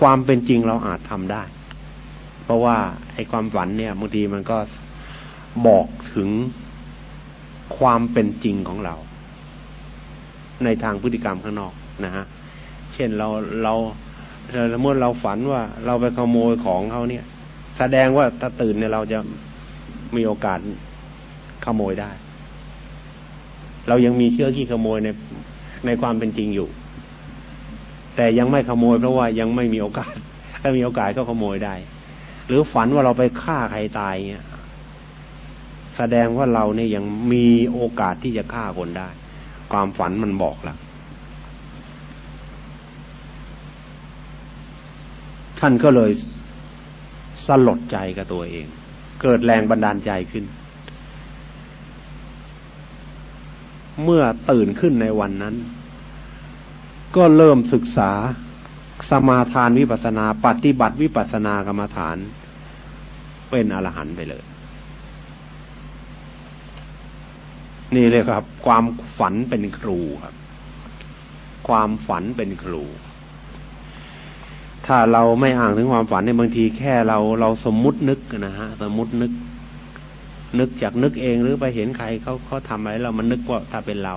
ความเป็นจริงเราอาจทำได้ เพราะว่าไอ้ความฝันเนี่ยบางทีมันก็ บอกถึงความเป็นจริงของเรา ในทางพฤติกรรมข้างนอกนะฮะ เช่นเราเราสมมติเราฝันว่าเราไปขโมยของเขาเนี่ย แสดงว่าถ้าตื่นเนี่ยเราจะมีโอกาสขโมยได้ เรายังมีเชื่อขี้ขโมยในในความเป็นจริงอยู่ แต่ยังไม่ขโมยเพราะว่ายังไม่มีโอกาส ถ้ามีโอกาสก็ขโมยได้ หรือฝันว่าเราไปฆ่าใครตายเงี้ย แสดงว่าเราเนี่ยยังมีโอกาสที่จะฆ่าคนได้ ความฝันมันบอกแล้วท่านก็เลยสลดใจกับตัวเอง เกิดแรงบันดาลใจขึ้น เมื่อตื่นขึ้นในวันนั้น ก็เริ่มศึกษาสมาทานวิปัสนา ปฏิบัติวิปัสนากรรมฐาน เป็นอรหันต์ไปเลย นี่เลยครับ ความฝันเป็นครูครับ ความฝันเป็นครู ถ้าเราไม่อ่านถึงความฝันในบางทีแค่เราเราสมมุตินึกนะฮะสมมุตินึก นึกจากนึกเองหรือไปเห็นใครเขาเขาทำอะไรเรามันนึกว่าถ้าเป็นเรา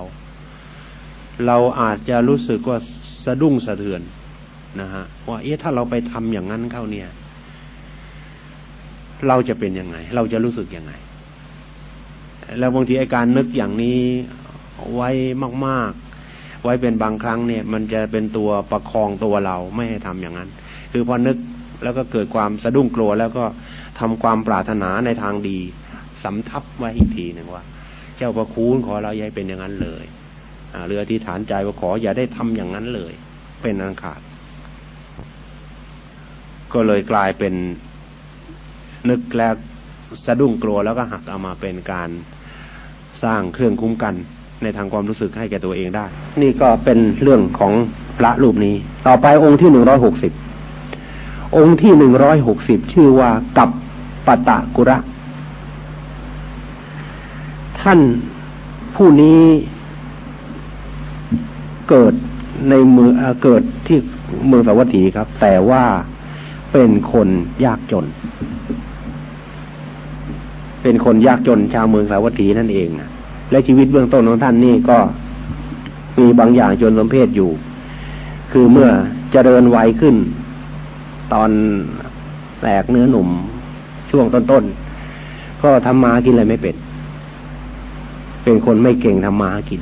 เราอาจจะรู้สึกว่าสะดุ้งสะเทือนนะฮะว่าเอ๊ะถ้าเราไปทำอย่างนั้นเข้าเนี่ย เราจะเป็นยังไง เราจะรู้สึกยังไง แล้วบางทีอาการนึกอย่างนี้ไว้มากๆ ไว้เป็นบางครั้งเนี่ย มันจะเป็นตัวประคองตัวเราไม่ให้ทำอย่างนั้น คือพอนึกแล้วก็เกิดความสะดุ้งกลัว แล้วก็ทำความปรารถนาในทางดีสำทับไว้อีกทีหนึ่งว่า เจ้าประคุณขอเราอย่าเป็นอย่างนั้นเลยเรือที่ฐานใจว่าขออย่าได้ทำอย่างนั้นเลย เป็นอันขาด ก็เลยกลายเป็นนึกแล้วสะดุ้งกลัวแล้วก็หักเอามาเป็นการ สร้างเครื่องคุ้มกันในทางความรู้สึกให้แก่ตัวเองได้ นี่ก็เป็นเรื่องของพระรูปนี้ ต่อไปองค์ที่หนึ่งร้อยหกสิบ องค์ที่หนึ่งร้อยหกสิบชื่อว่ากับปตะกุระ ท่านผู้นี้เกิดในเมืองเกิดที่เมืองสวัสดีครับ แต่ว่าเป็นคนยากจน เป็นคนยากจนชาวเมืองสาวัตถีนั่นเองนะ และชีวิตเบื้องต้นของท่านนี่ก็มีบางอย่างจนสมเพศอยู่ คือเมื่อเจริญวัยขึ้น ตอนแตกเนื้อหนุ่มช่วงต้นๆก็ทำมากินอะไรไม่เป็น เป็นคนไม่เก่งทำมากิน